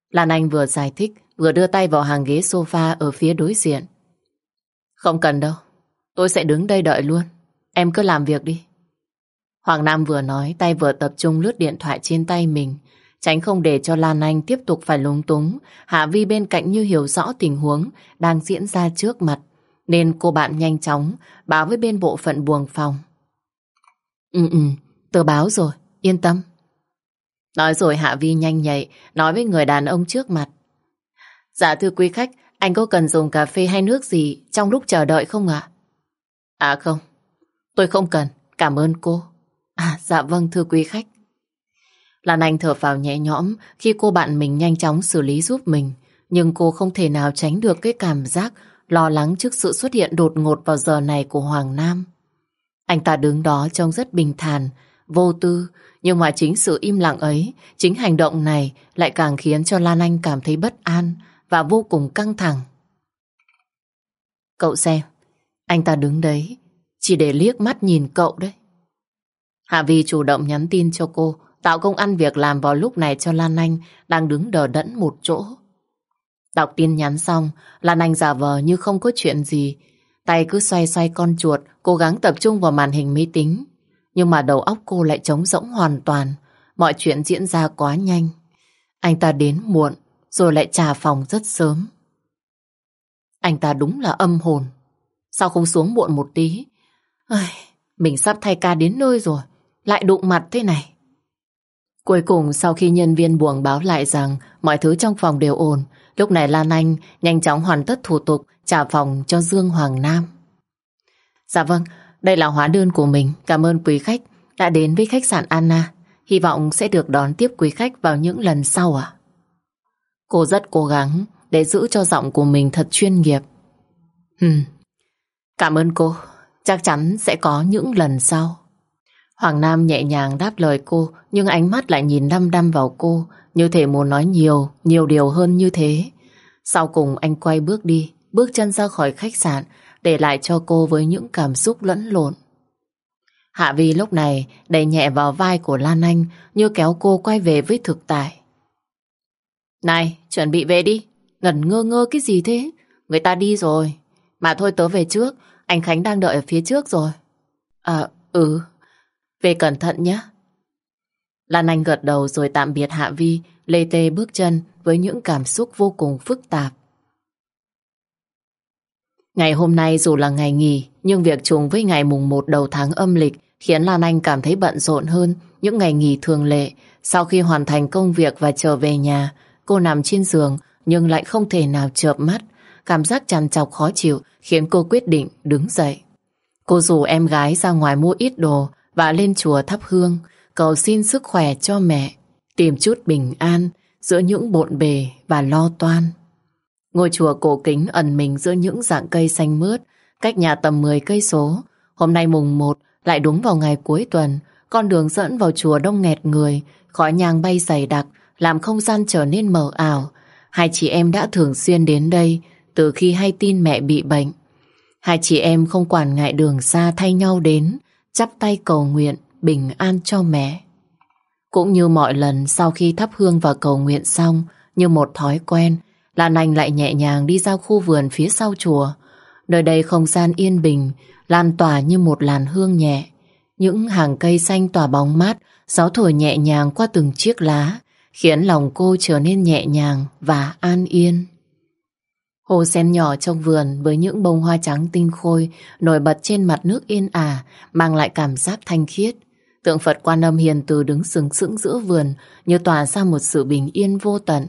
Lan Anh vừa giải thích, vừa đưa tay vào hàng ghế sofa ở phía đối diện. Không cần đâu, tôi sẽ đứng đây đợi luôn. Em cứ làm việc đi. Hoàng Nam vừa nói, tay vừa tập trung lướt điện thoại trên tay mình, tránh không để cho Lan Anh tiếp tục phải lúng túng. Hạ Vi bên cạnh như hiểu rõ tình huống đang diễn ra trước mặt, nên cô bạn nhanh chóng báo với bên bộ phận buồng phòng. Ừ ừ, tờ báo rồi, yên tâm. Nói rồi Hạ Vi nhanh nhạy, nói với người đàn ông trước mặt. Dạ thưa quý khách, anh có cần dùng cà phê hay nước gì trong lúc chờ đợi không ạ? À? không, tôi không cần, cảm ơn cô. À dạ vâng thưa quý khách. Lan Anh thở vào nhẹ nhõm khi cô bạn mình nhanh chóng xử lý giúp mình. Nhưng cô không thể nào tránh được cái cảm giác lo lắng trước sự xuất hiện đột ngột vào giờ này của Hoàng Nam. Anh ta đứng đó trông rất bình thản, vô tư, nhưng mà chính sự im lặng ấy, chính hành động này lại càng khiến cho Lan Anh cảm thấy bất an và vô cùng căng thẳng. Cậu xem, anh ta đứng đấy, chỉ để liếc mắt nhìn cậu đấy. Hạ Vi chủ động nhắn tin cho cô, tạo công ăn việc làm vào lúc này cho Lan Anh đang đứng đờ đẫn một chỗ. Đọc tin nhắn xong, Lan Anh giả vờ như không có chuyện gì, tay cứ xoay xoay con chuột, cố gắng tập trung vào màn hình máy tính. Nhưng mà đầu óc cô lại trống rỗng hoàn toàn. Mọi chuyện diễn ra quá nhanh. Anh ta đến muộn, rồi lại trả phòng rất sớm. Anh ta đúng là âm hồn. Sao không xuống muộn một tí? Ai, mình sắp thay ca đến nơi rồi. Lại đụng mặt thế này. Cuối cùng sau khi nhân viên buồng báo lại rằng mọi thứ trong phòng đều ổn, lúc này Lan Anh nhanh chóng hoàn tất thủ tục trả phòng cho Dương Hoàng Nam. Dạ vâng, đây là hóa đơn của mình. Cảm ơn quý khách đã đến với khách sạn Anna. Hy vọng sẽ được đón tiếp quý khách vào những lần sau ạ. Cô rất cố gắng để giữ cho giọng của mình thật chuyên nghiệp. Hừm, Cảm ơn cô. Chắc chắn sẽ có những lần sau. Hoàng Nam nhẹ nhàng đáp lời cô nhưng ánh mắt lại nhìn đăm đăm vào cô như thể muốn nói nhiều, nhiều điều hơn như thế. Sau cùng anh quay bước đi, bước chân ra khỏi khách sạn để lại cho cô với những cảm xúc lẫn lộn. Hạ Vi lúc này đẩy nhẹ vào vai của Lan Anh như kéo cô quay về với thực tại. Này, chuẩn bị về đi. Ngẩn ngơ ngơ cái gì thế? Người ta đi rồi. Mà thôi tớ về trước, anh Khánh đang đợi ở phía trước rồi. À, ừ. Về cẩn thận nhé. Lan Anh gật đầu rồi tạm biệt Hạ Vi, lê tê bước chân với những cảm xúc vô cùng phức tạp. Ngày hôm nay dù là ngày nghỉ, nhưng việc trùng với ngày mùng 1 đầu tháng âm lịch khiến Lan Anh cảm thấy bận rộn hơn những ngày nghỉ thường lệ. Sau khi hoàn thành công việc và trở về nhà, cô nằm trên giường nhưng lại không thể nào chợp mắt. Cảm giác chằn trọc khó chịu khiến cô quyết định đứng dậy. Cô rủ em gái ra ngoài mua ít đồ và lên chùa thắp hương, cầu xin sức khỏe cho mẹ, tìm chút bình an giữa những bộn bề và lo toan. Ngôi chùa cổ kính ẩn mình giữa những dạng cây xanh mướt, cách nhà tầm 10 cây số. Hôm nay mùng 1 lại đúng vào ngày cuối tuần, con đường dẫn vào chùa đông nghẹt người, khói nhang bay dày đặc, làm không gian trở nên mờ ảo. Hai chị em đã thường xuyên đến đây từ khi hay tin mẹ bị bệnh. Hai chị em không quản ngại đường xa thay nhau đến, chắp tay cầu nguyện bình an cho mẹ. Cũng như mọi lần sau khi thắp hương và cầu nguyện xong, như một thói quen, Lan Anh lại nhẹ nhàng đi ra khu vườn phía sau chùa. Nơi đây không gian yên bình, lan tỏa như một làn hương nhẹ. Những hàng cây xanh tỏa bóng mát, gió thổi nhẹ nhàng qua từng chiếc lá, khiến lòng cô trở nên nhẹ nhàng và an yên. Hồ sen nhỏ trong vườn với những bông hoa trắng tinh khôi nổi bật trên mặt nước yên ả, mang lại cảm giác thanh khiết. Tượng Phật Quan Âm hiền từ đứng sừng sững giữa vườn như tỏa ra một sự bình yên vô tận.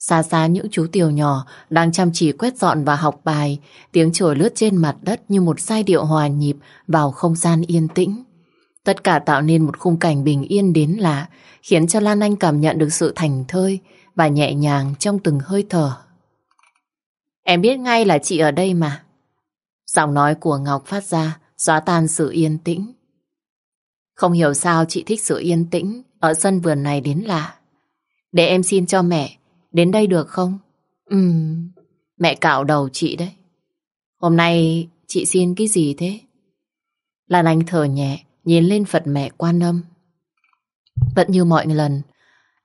Xa xa những chú tiểu nhỏ đang chăm chỉ quét dọn và học bài, tiếng trồi lướt trên mặt đất như một giai điệu hòa nhịp vào không gian yên tĩnh. Tất cả tạo nên một khung cảnh bình yên đến lạ, khiến cho Lan Anh cảm nhận được sự thành thơi và nhẹ nhàng trong từng hơi thở. Em biết ngay là chị ở đây mà. Giọng nói của Ngọc phát ra, xóa tan sự yên tĩnh. Không hiểu sao chị thích sự yên tĩnh ở sân vườn này đến lạ. Để em xin cho mẹ Đến đây được không? Ừm, mẹ cạo đầu chị đấy. Hôm nay chị xin cái gì thế? Lan Anh thở nhẹ, nhìn lên Phật mẹ quan âm. Vẫn như mọi lần,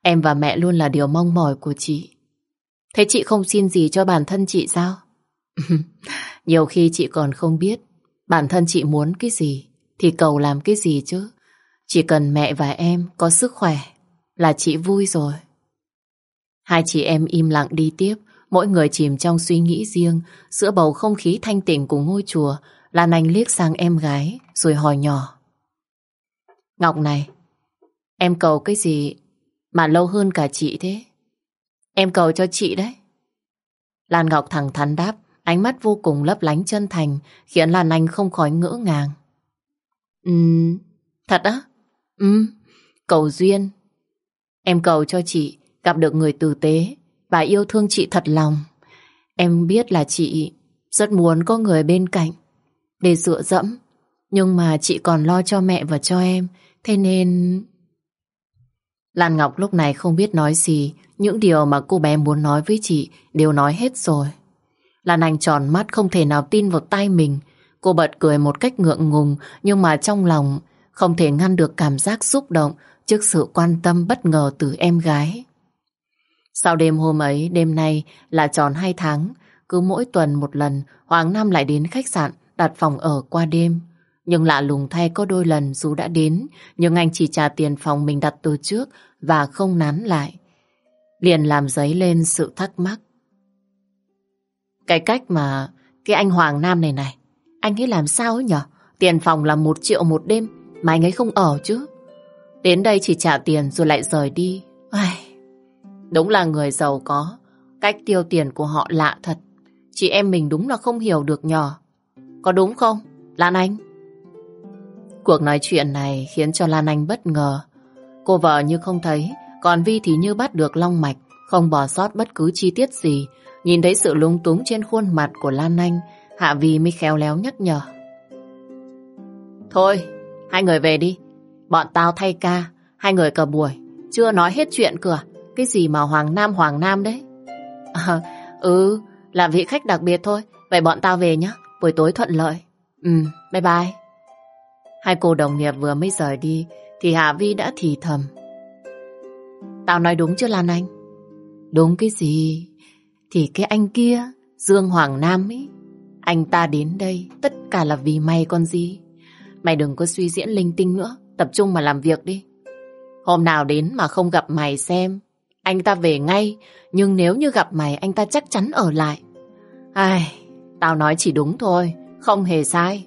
em và mẹ luôn là điều mong mỏi của chị. Thế chị không xin gì cho bản thân chị sao? [laughs] Nhiều khi chị còn không biết bản thân chị muốn cái gì thì cầu làm cái gì chứ. Chỉ cần mẹ và em có sức khỏe là chị vui rồi. Hai chị em im lặng đi tiếp, mỗi người chìm trong suy nghĩ riêng, giữa bầu không khí thanh tịnh của ngôi chùa, Lan Anh liếc sang em gái, rồi hỏi nhỏ. Ngọc này, em cầu cái gì mà lâu hơn cả chị thế? Em cầu cho chị đấy. Lan Ngọc thẳng thắn đáp, ánh mắt vô cùng lấp lánh chân thành, khiến Lan Anh không khỏi ngỡ ngàng. Ừm, thật á? Ừm, cầu duyên. Em cầu cho chị gặp được người tử tế và yêu thương chị thật lòng. Em biết là chị rất muốn có người bên cạnh để dựa dẫm, nhưng mà chị còn lo cho mẹ và cho em, thế nên... Lan Ngọc lúc này không biết nói gì, những điều mà cô bé muốn nói với chị đều nói hết rồi. Lan Anh tròn mắt không thể nào tin vào tay mình. Cô bật cười một cách ngượng ngùng nhưng mà trong lòng không thể ngăn được cảm giác xúc động trước sự quan tâm bất ngờ từ em gái. Sau đêm hôm ấy, đêm nay là tròn hai tháng. Cứ mỗi tuần một lần, Hoàng Nam lại đến khách sạn đặt phòng ở qua đêm. Nhưng lạ lùng thay có đôi lần dù đã đến, nhưng anh chỉ trả tiền phòng mình đặt từ trước và không nán lại. Liền làm giấy lên sự thắc mắc. Cái cách mà Cái anh Hoàng Nam này này, anh ấy làm sao ấy nhở? Tiền phòng là một triệu một đêm, mà anh ấy không ở chứ. Đến đây chỉ trả tiền rồi lại rời đi. Ai... Đúng là người giàu có, cách tiêu tiền của họ lạ thật. Chị em mình đúng là không hiểu được nhỏ. Có đúng không, Lan Anh? Cuộc nói chuyện này khiến cho Lan Anh bất ngờ. Cô vợ như không thấy, còn Vi thì như bắt được long mạch, không bỏ sót bất cứ chi tiết gì. Nhìn thấy sự lung túng trên khuôn mặt của Lan Anh, Hạ Vi mới khéo léo nhắc nhở. Thôi, hai người về đi. Bọn tao thay ca, hai người cờ buổi. Chưa nói hết chuyện cửa. Cái gì mà Hoàng Nam Hoàng Nam đấy? À, ừ, là vị khách đặc biệt thôi. Vậy bọn tao về nhé. Buổi tối thuận lợi. Ừ, bye bye. Hai cô đồng nghiệp vừa mới rời đi thì Hạ Vi đã thì thầm. Tao nói đúng chứ Lan Anh? Đúng cái gì? Thì cái anh kia, Dương Hoàng Nam ấy, anh ta đến đây tất cả là vì mày con gì? Mày đừng có suy diễn linh tinh nữa, tập trung mà làm việc đi. Hôm nào đến mà không gặp mày xem, anh ta về ngay, nhưng nếu như gặp mày anh ta chắc chắn ở lại. Ai, tao nói chỉ đúng thôi, không hề sai.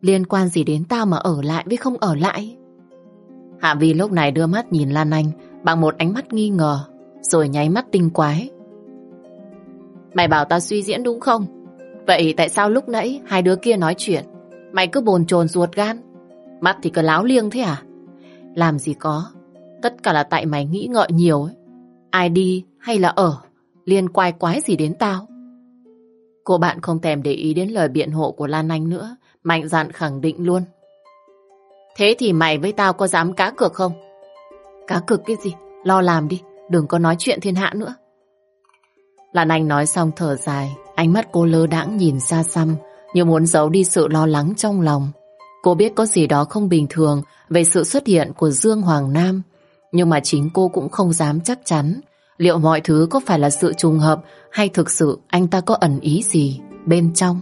Liên quan gì đến tao mà ở lại với không ở lại? Hạ Vi lúc này đưa mắt nhìn Lan Anh bằng một ánh mắt nghi ngờ, rồi nháy mắt tinh quái. Mày bảo tao suy diễn đúng không? Vậy tại sao lúc nãy hai đứa kia nói chuyện, mày cứ bồn chồn ruột gan? Mắt thì cứ láo liêng thế à? Làm gì có, tất cả là tại mày nghĩ ngợi nhiều ấy. Ai đi hay là ở, liên quay quái gì đến tao? Cô bạn không thèm để ý đến lời biện hộ của Lan Anh nữa, mạnh dạn khẳng định luôn. Thế thì mày với tao có dám cá cược không? Cá cược cái gì? Lo làm đi, đừng có nói chuyện thiên hạ nữa. Lan Anh nói xong thở dài, ánh mắt cô lơ đãng nhìn xa xăm, như muốn giấu đi sự lo lắng trong lòng. Cô biết có gì đó không bình thường về sự xuất hiện của Dương Hoàng Nam, nhưng mà chính cô cũng không dám chắc chắn liệu mọi thứ có phải là sự trùng hợp hay thực sự anh ta có ẩn ý gì bên trong.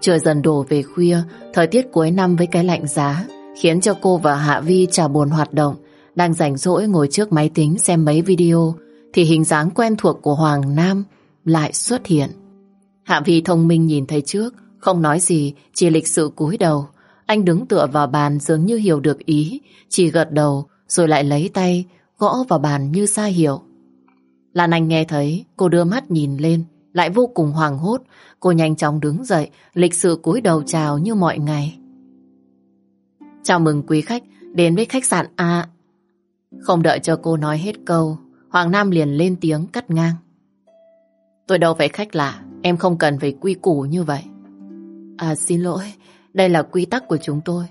Trời dần đổ về khuya, thời tiết cuối năm với cái lạnh giá khiến cho cô và Hạ Vi chả buồn hoạt động, đang rảnh rỗi ngồi trước máy tính xem mấy video thì hình dáng quen thuộc của Hoàng Nam lại xuất hiện. Hạ Vi thông minh nhìn thấy trước, không nói gì, chỉ lịch sự cúi đầu. Anh đứng tựa vào bàn dường như hiểu được ý, chỉ gật đầu rồi lại lấy tay gõ vào bàn như xa hiểu. Lan Anh nghe thấy, cô đưa mắt nhìn lên, lại vô cùng hoàng hốt. Cô nhanh chóng đứng dậy, lịch sự cúi đầu chào như mọi ngày. Chào mừng quý khách đến với khách sạn A. Không đợi cho cô nói hết câu, Hoàng Nam liền lên tiếng cắt ngang. Tôi đâu phải khách lạ, em không cần phải quy củ như vậy. À xin lỗi, đây là quy tắc của chúng tôi.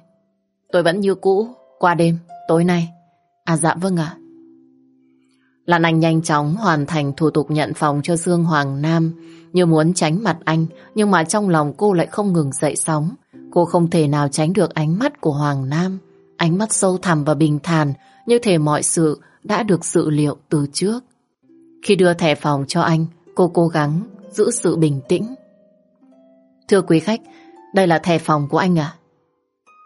Tôi vẫn như cũ, qua đêm, tối nay. À dạ vâng ạ. Lan Anh nhanh chóng hoàn thành thủ tục nhận phòng cho Dương Hoàng Nam như muốn tránh mặt anh nhưng mà trong lòng cô lại không ngừng dậy sóng. Cô không thể nào tránh được ánh mắt của Hoàng Nam. Ánh mắt sâu thẳm và bình thản như thể mọi sự đã được dự liệu từ trước. Khi đưa thẻ phòng cho anh, cô cố gắng giữ sự bình tĩnh. Thưa quý khách, đây là thẻ phòng của anh à?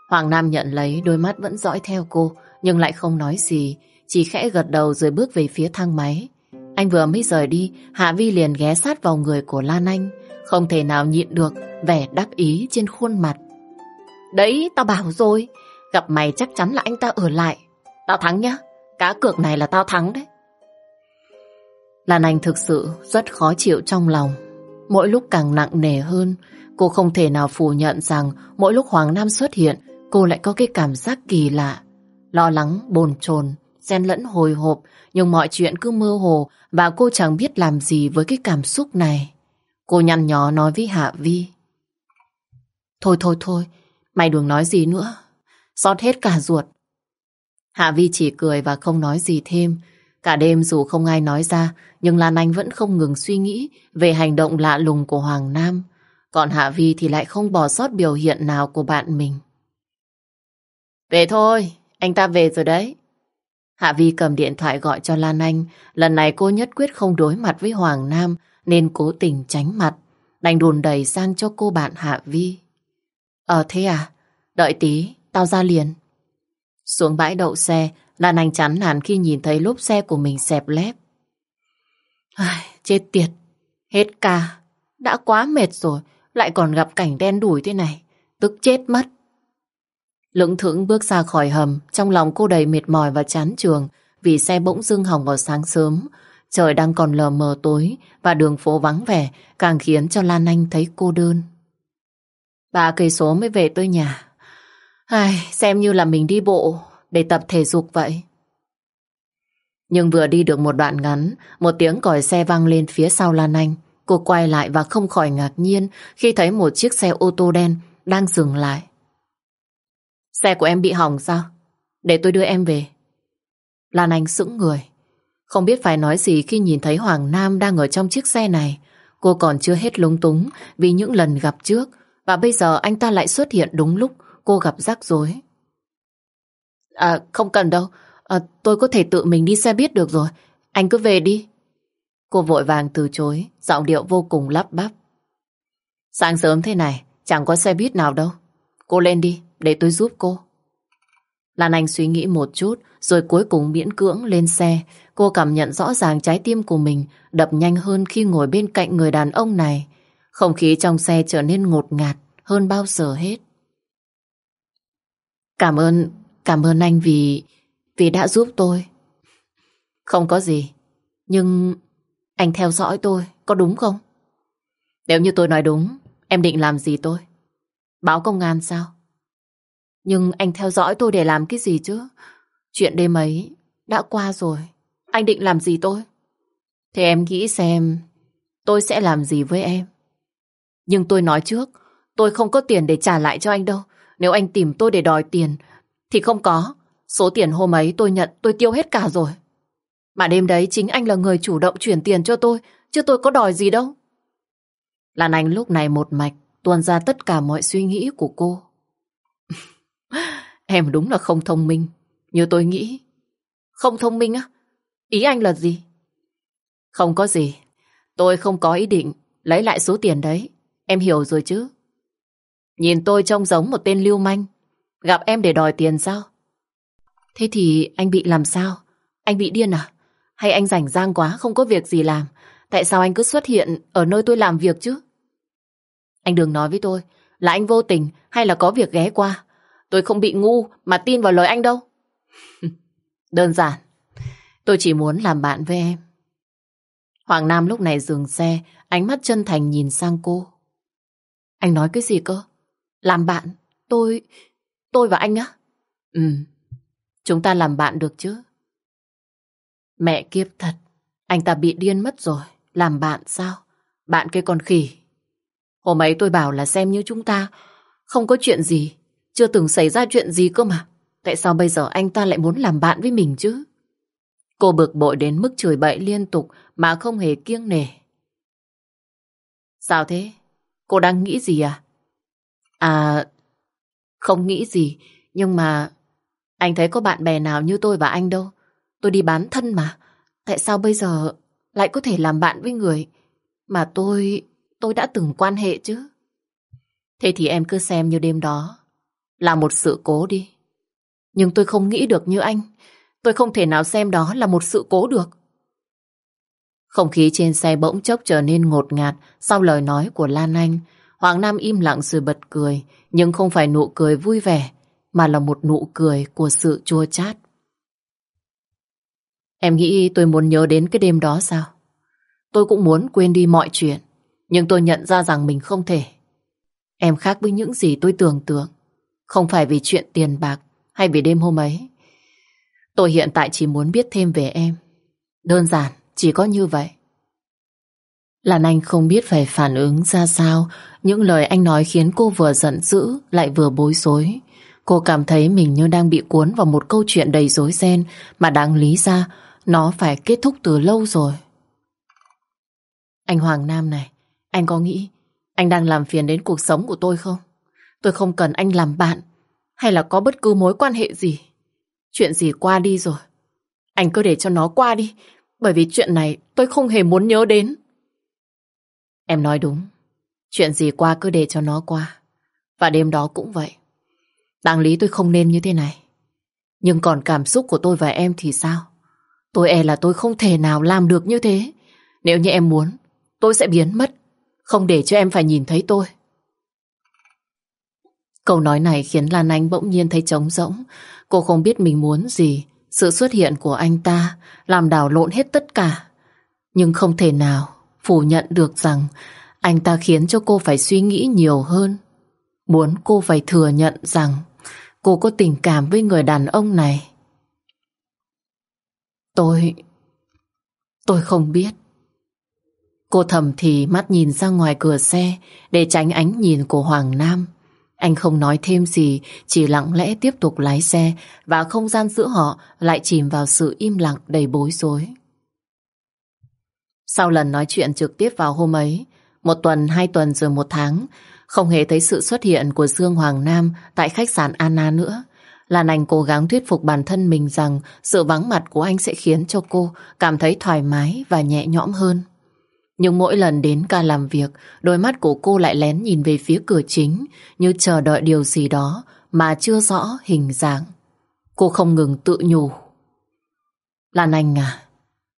Hoàng Nam nhận lấy, đôi mắt vẫn dõi theo cô, nhưng lại không nói gì, chỉ khẽ gật đầu rồi bước về phía thang máy. Anh vừa mới rời đi, Hạ Vi liền ghé sát vào người của Lan Anh, không thể nào nhịn được vẻ đắc ý trên khuôn mặt. Đấy, tao bảo rồi, gặp mày chắc chắn là anh ta ở lại. Tao thắng nhá, cá cược này là tao thắng đấy. Lan Anh thực sự rất khó chịu trong lòng. Mỗi lúc càng nặng nề hơn, cô không thể nào phủ nhận rằng mỗi lúc Hoàng Nam xuất hiện, cô lại có cái cảm giác kỳ lạ, lo lắng, bồn chồn, xen lẫn hồi hộp, nhưng mọi chuyện cứ mơ hồ và cô chẳng biết làm gì với cái cảm xúc này. Cô nhăn nhó nói với Hạ Vi. Thôi thôi thôi, mày đừng nói gì nữa, xót hết cả ruột. Hạ Vi chỉ cười và không nói gì thêm. Cả đêm dù không ai nói ra, nhưng Lan Anh vẫn không ngừng suy nghĩ về hành động lạ lùng của Hoàng Nam. Còn Hạ Vi thì lại không bỏ sót biểu hiện nào của bạn mình. Về thôi, anh ta về rồi đấy. Hạ Vi cầm điện thoại gọi cho Lan Anh. Lần này cô nhất quyết không đối mặt với Hoàng Nam nên cố tình tránh mặt. Đành đùn đẩy sang cho cô bạn Hạ Vi. Ờ thế à? Đợi tí, tao ra liền. Xuống bãi đậu xe, Lan Anh chán nản khi nhìn thấy lốp xe của mình xẹp lép. Ai, chết tiệt, hết ca, Đã quá mệt rồi, lại còn gặp cảnh đen đủi thế này. Tức chết mất. Lưỡng thững bước ra khỏi hầm, trong lòng cô đầy mệt mỏi và chán trường vì xe bỗng dưng hỏng vào sáng sớm. Trời đang còn lờ mờ tối và đường phố vắng vẻ càng khiến cho Lan Anh thấy cô đơn. Ba cây số mới về tới nhà. Ai, xem như là mình đi bộ để tập thể dục vậy. Nhưng vừa đi được một đoạn ngắn, một tiếng còi xe vang lên phía sau Lan Anh. Cô quay lại và không khỏi ngạc nhiên khi thấy một chiếc xe ô tô đen đang dừng lại. Xe của em bị hỏng sao? Để tôi đưa em về. Lan Anh sững người. Không biết phải nói gì khi nhìn thấy Hoàng Nam đang ở trong chiếc xe này. Cô còn chưa hết lúng túng vì những lần gặp trước và bây giờ anh ta lại xuất hiện đúng lúc cô gặp rắc rối. À không cần đâu, à, tôi có thể tự mình đi xe buýt được rồi. Anh cứ về đi. Cô vội vàng từ chối, giọng điệu vô cùng lắp bắp. Sáng sớm thế này, chẳng có xe buýt nào đâu. Cô lên đi, để tôi giúp cô. Lan Anh suy nghĩ một chút, rồi cuối cùng miễn cưỡng lên xe. Cô cảm nhận rõ ràng trái tim của mình đập nhanh hơn khi ngồi bên cạnh người đàn ông này. Không khí trong xe trở nên ngột ngạt hơn bao giờ hết. Cảm ơn, cảm ơn anh vì, vì đã giúp tôi. Không có gì, nhưng anh theo dõi tôi, có đúng không? Nếu như tôi nói đúng, em định làm gì tôi? Báo công an sao? Nhưng anh theo dõi tôi để làm cái gì chứ? Chuyện đêm ấy đã qua rồi. Anh định làm gì tôi? Thế em nghĩ xem tôi sẽ làm gì với em? Nhưng tôi nói trước, tôi không có tiền để trả lại cho anh đâu. Nếu anh tìm tôi để đòi tiền, thì không có. Số tiền hôm ấy tôi nhận tôi tiêu hết cả rồi. Mà đêm đấy chính anh là người chủ động chuyển tiền cho tôi, chứ tôi có đòi gì đâu. Lan Anh lúc này một mạch tuôn ra tất cả mọi suy nghĩ của cô em đúng là không thông minh, như tôi nghĩ. Không thông minh á? Ý anh là gì? Không có gì. Tôi không có ý định lấy lại số tiền đấy. Em hiểu rồi chứ? Nhìn tôi trông giống một tên lưu manh. Gặp em để đòi tiền sao? Thế thì anh bị làm sao? Anh bị điên à? Hay anh rảnh rang quá không có việc gì làm? Tại sao anh cứ xuất hiện ở nơi tôi làm việc chứ? Anh đừng nói với tôi là anh vô tình hay là có việc ghé qua. Tôi không bị ngu mà tin vào lời anh đâu. [laughs] Đơn giản. Tôi chỉ muốn làm bạn với em. Hoàng Nam lúc này dừng xe, ánh mắt chân thành nhìn sang cô. Anh nói cái gì cơ? Làm bạn? Tôi... Tôi và anh á? Ừ. Chúng ta làm bạn được chứ? Mẹ kiếp thật. Anh ta bị điên mất rồi. Làm bạn sao? Bạn cái con khỉ. Hôm ấy tôi bảo là xem như chúng ta không có chuyện gì. Chưa từng xảy ra chuyện gì cơ mà. Tại sao bây giờ anh ta lại muốn làm bạn với mình chứ? Cô bực bội đến mức chửi bậy liên tục mà không hề kiêng nể. Sao thế? Cô đang nghĩ gì à? À, không nghĩ gì, nhưng mà anh thấy có bạn bè nào như tôi và anh đâu. Tôi đi bán thân mà. Tại sao bây giờ lại có thể làm bạn với người mà tôi, tôi đã từng quan hệ chứ? Thế thì em cứ xem như đêm đó là một sự cố đi. Nhưng tôi không nghĩ được như anh. Tôi không thể nào xem đó là một sự cố được. Không khí trên xe bỗng chốc trở nên ngột ngạt sau lời nói của Lan Anh. Hoàng Nam im lặng rồi bật cười, nhưng không phải nụ cười vui vẻ, mà là một nụ cười của sự chua chát. Em nghĩ tôi muốn nhớ đến cái đêm đó sao? Tôi cũng muốn quên đi mọi chuyện, nhưng tôi nhận ra rằng mình không thể. Em khác với những gì tôi tưởng tượng, không phải vì chuyện tiền bạc hay vì đêm hôm ấy. Tôi hiện tại chỉ muốn biết thêm về em. Đơn giản, chỉ có như vậy. Lan Anh không biết phải phản ứng ra sao. Những lời anh nói khiến cô vừa giận dữ lại vừa bối rối. Cô cảm thấy mình như đang bị cuốn vào một câu chuyện đầy rối ren mà đáng lý ra nó phải kết thúc từ lâu rồi. Anh Hoàng Nam này, anh có nghĩ anh đang làm phiền đến cuộc sống của tôi không? Tôi không cần anh làm bạn hay là có bất cứ mối quan hệ gì. Chuyện gì qua đi rồi. Anh cứ để cho nó qua đi bởi vì chuyện này tôi không hề muốn nhớ đến. Em nói đúng. Chuyện gì qua cứ để cho nó qua. Và đêm đó cũng vậy. Đáng lý tôi không nên như thế này. Nhưng còn cảm xúc của tôi và em thì sao? Tôi e là tôi không thể nào làm được như thế. Nếu như em muốn, tôi sẽ biến mất. Không để cho em phải nhìn thấy tôi. Câu nói này khiến Lan Anh bỗng nhiên thấy trống rỗng. Cô không biết mình muốn gì. Sự xuất hiện của anh ta làm đảo lộn hết tất cả. Nhưng không thể nào phủ nhận được rằng anh ta khiến cho cô phải suy nghĩ nhiều hơn. Muốn cô phải thừa nhận rằng cô có tình cảm với người đàn ông này. Tôi... tôi không biết. Cô thầm thì mắt nhìn ra ngoài cửa xe để tránh ánh nhìn của Hoàng Nam. Anh không nói thêm gì, chỉ lặng lẽ tiếp tục lái xe và không gian giữa họ lại chìm vào sự im lặng đầy bối rối. Sau lần nói chuyện trực tiếp vào hôm ấy, một tuần, hai tuần rồi một tháng, không hề thấy sự xuất hiện của Dương Hoàng Nam tại khách sạn Anna nữa. Lan Anh cố gắng thuyết phục bản thân mình rằng sự vắng mặt của anh sẽ khiến cho cô cảm thấy thoải mái và nhẹ nhõm hơn. Nhưng mỗi lần đến ca làm việc, đôi mắt của cô lại lén nhìn về phía cửa chính như chờ đợi điều gì đó mà chưa rõ hình dạng. Cô không ngừng tự nhủ. Lan Anh à,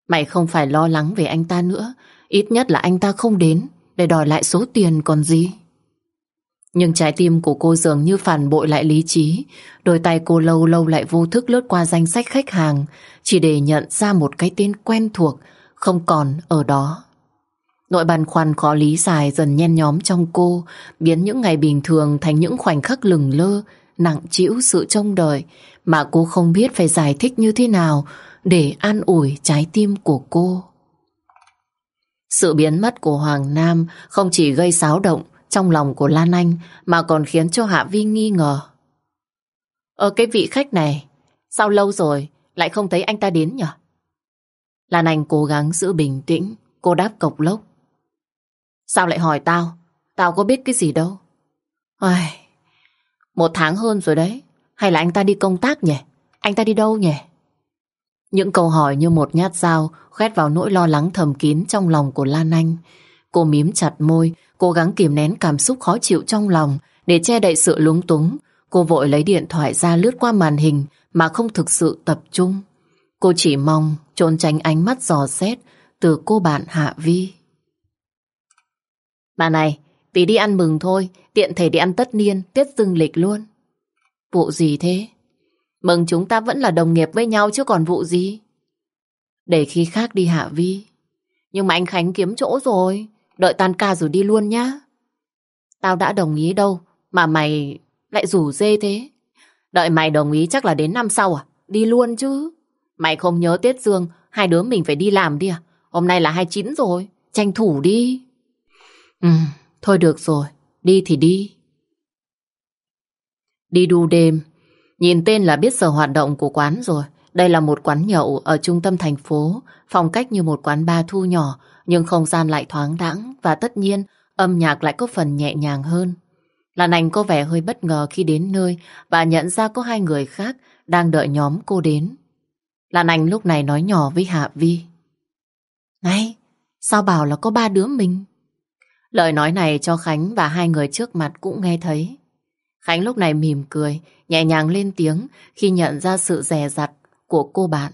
mày không phải lo lắng về anh ta nữa, ít nhất là anh ta không đến để đòi lại số tiền còn gì. Nhưng trái tim của cô dường như phản bội lại lý trí. Đôi tay cô lâu lâu lại vô thức lướt qua danh sách khách hàng chỉ để nhận ra một cái tên quen thuộc không còn ở đó. Nỗi băn khoăn khó lý giải dần nhen nhóm trong cô biến những ngày bình thường thành những khoảnh khắc lừng lơ nặng trĩu sự trông đợi mà cô không biết phải giải thích như thế nào để an ủi trái tim của cô. Sự biến mất của Hoàng Nam không chỉ gây xáo động trong lòng của Lan Anh mà còn khiến cho Hạ Vi nghi ngờ. Ở cái vị khách này, sao lâu rồi lại không thấy anh ta đến nhỉ? Lan Anh cố gắng giữ bình tĩnh, cô đáp cộc lốc. Sao lại hỏi tao? Tao có biết cái gì đâu. Ai... Một tháng hơn rồi đấy. Hay là anh ta đi công tác nhỉ? Anh ta đi đâu nhỉ? Những câu hỏi như một nhát dao khoét vào nỗi lo lắng thầm kín trong lòng của Lan Anh. Cô mím chặt môi, cố gắng kìm nén cảm xúc khó chịu trong lòng để che đậy sự lúng túng. Cô vội lấy điện thoại ra lướt qua màn hình mà không thực sự tập trung. Cô chỉ mong trốn tránh ánh mắt dò xét từ cô bạn Hạ Vi. Bà này, tí đi ăn mừng thôi, tiện thể đi ăn tất niên, tiết dương lịch luôn. Vụ gì thế? Mừng chúng ta vẫn là đồng nghiệp với nhau chứ còn vụ gì? Để khi khác đi Hạ Vi. Nhưng mà anh Khánh kiếm chỗ rồi, đợi tan ca rồi đi luôn nhá. Tao đã đồng ý đâu, mà mày lại rủ dê thế. Đợi mày đồng ý chắc là đến năm sau à? Đi luôn chứ. Mày không nhớ Tết Dương, hai đứa mình phải đi làm đi à? Hôm nay là 29 rồi, tranh thủ đi. Ừ, thôi được rồi, đi thì đi. Đi đu đêm, nhìn tên là biết giờ hoạt động của quán rồi. Đây là một quán nhậu ở trung tâm thành phố, phong cách như một quán bar thu nhỏ, nhưng không gian lại thoáng đãng và tất nhiên âm nhạc lại có phần nhẹ nhàng hơn. Lan Anh có vẻ hơi bất ngờ khi đến nơi và nhận ra có hai người khác đang đợi nhóm cô đến. Lan Anh lúc này nói nhỏ với Hạ Vi. Này, sao bảo là có ba đứa mình? Lời nói này cho Khánh và hai người trước mặt cũng nghe thấy. Khánh lúc này mỉm cười, nhẹ nhàng lên tiếng khi nhận ra sự rè rặt của cô bạn.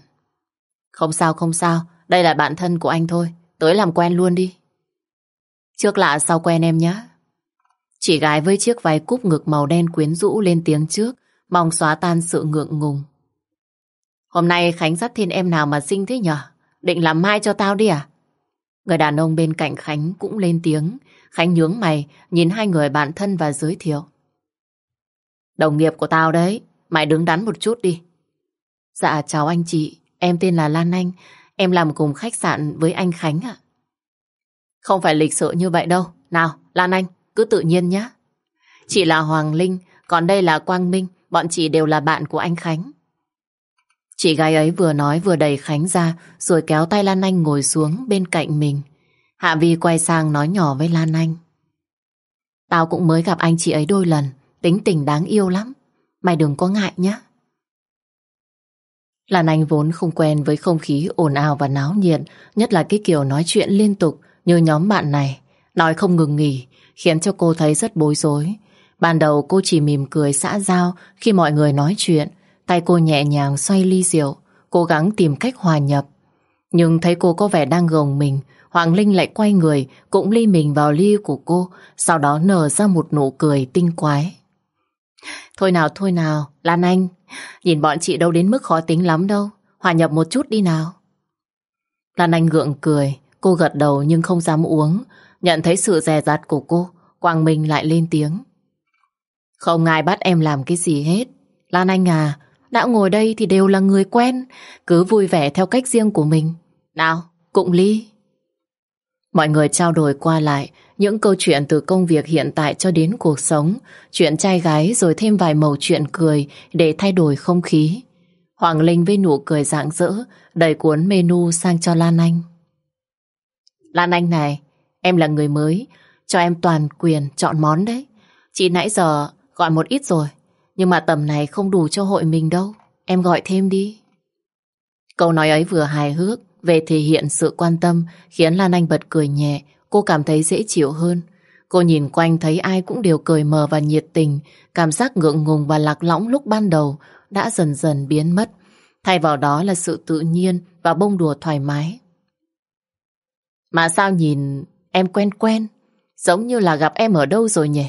Không sao, không sao, đây là bạn thân của anh thôi, tới làm quen luôn đi. Trước lạ sau quen em nhé. Chị gái với chiếc váy cúp ngực màu đen quyến rũ lên tiếng trước, mong xóa tan sự ngượng ngùng. Hôm nay Khánh dắt thiên em nào mà xinh thế nhở? Định làm mai cho tao đi à? Người đàn ông bên cạnh Khánh cũng lên tiếng. Khánh nhướng mày, nhìn hai người bạn thân và giới thiệu. Đồng nghiệp của tao đấy, mày đứng đắn một chút đi. Dạ chào anh chị, em tên là Lan Anh, em làm cùng khách sạn với anh Khánh ạ. Không phải lịch sự như vậy đâu. Nào, Lan Anh, cứ tự nhiên nhé. Chị là Hoàng Linh, còn đây là Quang Minh, bọn chị đều là bạn của anh Khánh. Chị gái ấy vừa nói vừa đẩy Khánh ra rồi kéo tay Lan Anh ngồi xuống bên cạnh mình. Hạ Vi quay sang nói nhỏ với Lan Anh. Tao cũng mới gặp anh chị ấy đôi lần, tính tình đáng yêu lắm. Mày đừng có ngại nhé. Lan Anh vốn không quen với không khí ồn ào và náo nhiệt, nhất là cái kiểu nói chuyện liên tục như nhóm bạn này. Nói không ngừng nghỉ, khiến cho cô thấy rất bối rối. Ban đầu cô chỉ mỉm cười xã giao khi mọi người nói chuyện, Tay cô nhẹ nhàng xoay ly rượu, cố gắng tìm cách hòa nhập. Nhưng thấy cô có vẻ đang gồng mình, Hoàng Linh lại quay người, cũng ly mình vào ly của cô, sau đó nở ra một nụ cười tinh quái. Thôi nào, thôi nào, Lan Anh, nhìn bọn chị đâu đến mức khó tính lắm đâu, hòa nhập một chút đi nào. Lan Anh gượng cười, cô gật đầu nhưng không dám uống, nhận thấy sự dè dặt của cô, Quang Minh lại lên tiếng. Không ai bắt em làm cái gì hết. Lan Anh à, đã ngồi đây thì đều là người quen, cứ vui vẻ theo cách riêng của mình. Nào, cụng ly. Mọi người trao đổi qua lại những câu chuyện từ công việc hiện tại cho đến cuộc sống, chuyện trai gái rồi thêm vài mẩu chuyện cười để thay đổi không khí. Hoàng Linh với nụ cười rạng rỡ đẩy cuốn menu sang cho Lan Anh. Lan Anh này, em là người mới, cho em toàn quyền chọn món đấy. Chị nãy giờ gọi một ít rồi, nhưng mà tầm này không đủ cho hội mình đâu. Em gọi thêm đi. Câu nói ấy vừa hài hước, về thể hiện sự quan tâm khiến Lan Anh bật cười nhẹ, cô cảm thấy dễ chịu hơn. Cô nhìn quanh thấy ai cũng đều cười mờ và nhiệt tình, cảm giác ngượng ngùng và lạc lõng lúc ban đầu đã dần dần biến mất. Thay vào đó là sự tự nhiên và bông đùa thoải mái. Mà sao nhìn em quen quen, giống như là gặp em ở đâu rồi nhỉ?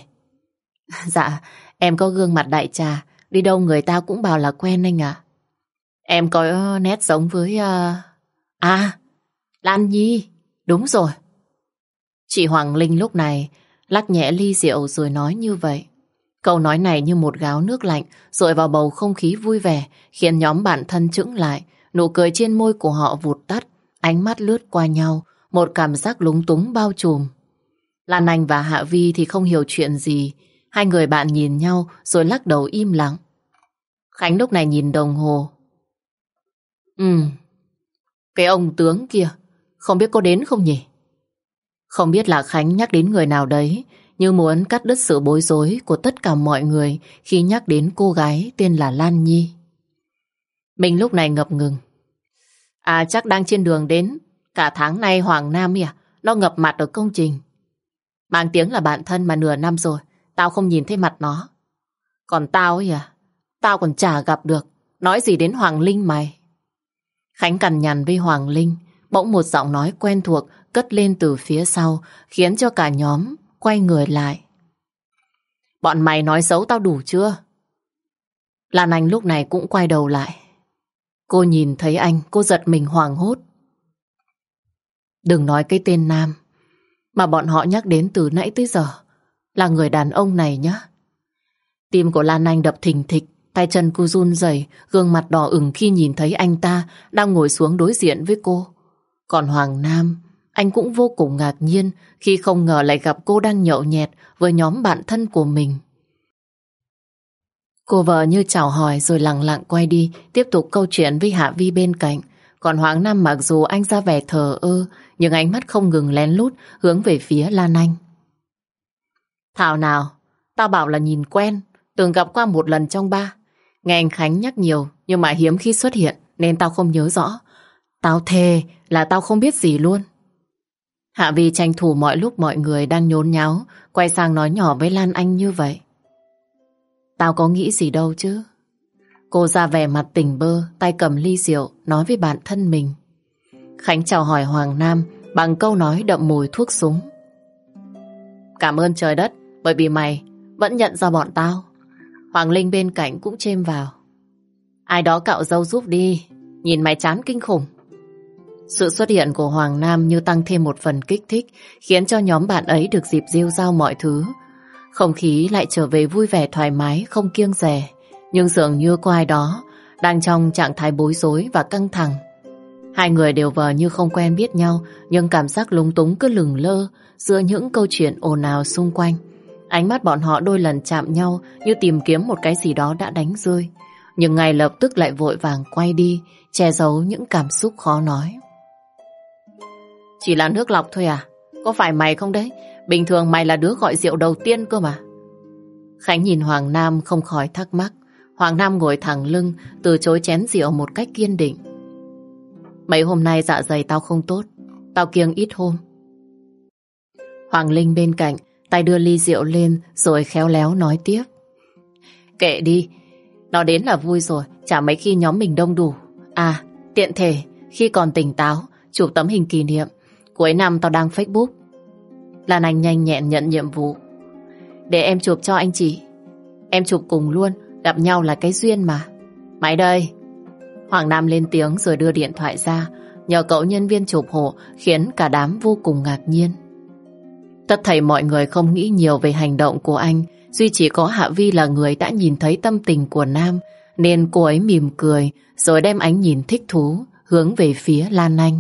[laughs] dạ, em có gương mặt đại trà, đi đâu người ta cũng bảo là quen anh à Em có ờ, nét giống với... Uh... À, Lan Nhi, đúng rồi. Chị Hoàng Linh lúc này lắc nhẹ ly rượu rồi nói như vậy. Câu nói này như một gáo nước lạnh rội vào bầu không khí vui vẻ khiến nhóm bạn thân chững lại. Nụ cười trên môi của họ vụt tắt, ánh mắt lướt qua nhau, một cảm giác lúng túng bao trùm. Lan Anh và Hạ Vi thì không hiểu chuyện gì. Hai người bạn nhìn nhau rồi lắc đầu im lặng. Khánh lúc này nhìn đồng hồ. Ừ, cái ông tướng kia, không biết có đến không nhỉ? Không biết là Khánh nhắc đến người nào đấy, như muốn cắt đứt sự bối rối của tất cả mọi người khi nhắc đến cô gái tên là Lan Nhi. Mình lúc này ngập ngừng. À chắc đang trên đường đến, cả tháng nay Hoàng Nam à, nó ngập mặt ở công trình. Mang tiếng là bạn thân mà nửa năm rồi, tao không nhìn thấy mặt nó. Còn tao ấy à, tao còn chả gặp được, nói gì đến Hoàng Linh mày. Khánh cằn nhằn với Hoàng Linh, bỗng một giọng nói quen thuộc cất lên từ phía sau, khiến cho cả nhóm quay người lại. Bọn mày nói xấu tao đủ chưa? Lan Anh lúc này cũng quay đầu lại. Cô nhìn thấy anh, cô giật mình hoảng hốt. Đừng nói cái tên Nam, mà bọn họ nhắc đến từ nãy tới giờ, là người đàn ông này nhé. Tim của Lan Anh đập thình thịch, Tay chân cô run rẩy, gương mặt đỏ ửng khi nhìn thấy anh ta đang ngồi xuống đối diện với cô. Còn Hoàng Nam, anh cũng vô cùng ngạc nhiên khi không ngờ lại gặp cô đang nhậu nhẹt với nhóm bạn thân của mình. Cô vợ như chào hỏi rồi lặng lặng quay đi, tiếp tục câu chuyện với Hạ Vi bên cạnh. Còn Hoàng Nam mặc dù anh ra vẻ thờ ơ, nhưng ánh mắt không ngừng lén lút hướng về phía Lan Anh. Thảo nào, tao bảo là nhìn quen, từng gặp qua một lần trong ba. Nghe anh Khánh nhắc nhiều nhưng mà hiếm khi xuất hiện nên tao không nhớ rõ. Tao thề là tao không biết gì luôn. Hạ Vi tranh thủ mọi lúc mọi người đang nhốn nháo quay sang nói nhỏ với Lan Anh như vậy. Tao có nghĩ gì đâu chứ. Cô ra vẻ mặt tỉnh bơ, tay cầm ly rượu, nói với bản thân mình. Khánh chào hỏi Hoàng Nam bằng câu nói đậm mùi thuốc súng. Cảm ơn trời đất, bởi vì mày vẫn nhận ra bọn tao. Hoàng Linh bên cạnh cũng chêm vào. Ai đó cạo dâu giúp đi, nhìn mày chán kinh khủng. Sự xuất hiện của Hoàng Nam như tăng thêm một phần kích thích, khiến cho nhóm bạn ấy được dịp rêu rao mọi thứ. Không khí lại trở về vui vẻ thoải mái, không kiêng rẻ. Nhưng dường như có ai đó đang trong trạng thái bối rối và căng thẳng. Hai người đều vờ như không quen biết nhau, nhưng cảm giác lúng túng cứ lừng lơ giữa những câu chuyện ồn ào xung quanh. Ánh mắt bọn họ đôi lần chạm nhau như tìm kiếm một cái gì đó đã đánh rơi. Nhưng ngay lập tức lại vội vàng quay đi, che giấu những cảm xúc khó nói. Chỉ là nước lọc thôi à? Có phải mày không đấy? Bình thường mày là đứa gọi rượu đầu tiên cơ mà. Khánh nhìn Hoàng Nam không khỏi thắc mắc. Hoàng Nam ngồi thẳng lưng, từ chối chén rượu một cách kiên định. Mấy hôm nay dạ dày tao không tốt, tao kiêng ít hôm. Hoàng Linh bên cạnh Tay đưa ly rượu lên rồi khéo léo nói tiếp. Kệ đi, nó đến là vui rồi, chả mấy khi nhóm mình đông đủ. À, tiện thể, khi còn tỉnh táo, chụp tấm hình kỷ niệm, Cuối năm tao đang Facebook. Lan Anh nhanh nhẹn nhận nhiệm vụ. Để em chụp cho anh chị. Em chụp cùng luôn, gặp nhau là cái duyên mà. máy đây. Hoàng Nam lên tiếng rồi đưa điện thoại ra. Nhờ cậu nhân viên chụp hộ khiến cả đám vô cùng ngạc nhiên. Tất thầy mọi người không nghĩ nhiều về hành động của anh. Duy chỉ có Hạ Vi là người đã nhìn thấy tâm tình của Nam nên cô ấy mỉm cười rồi đem ánh nhìn thích thú hướng về phía Lan Anh.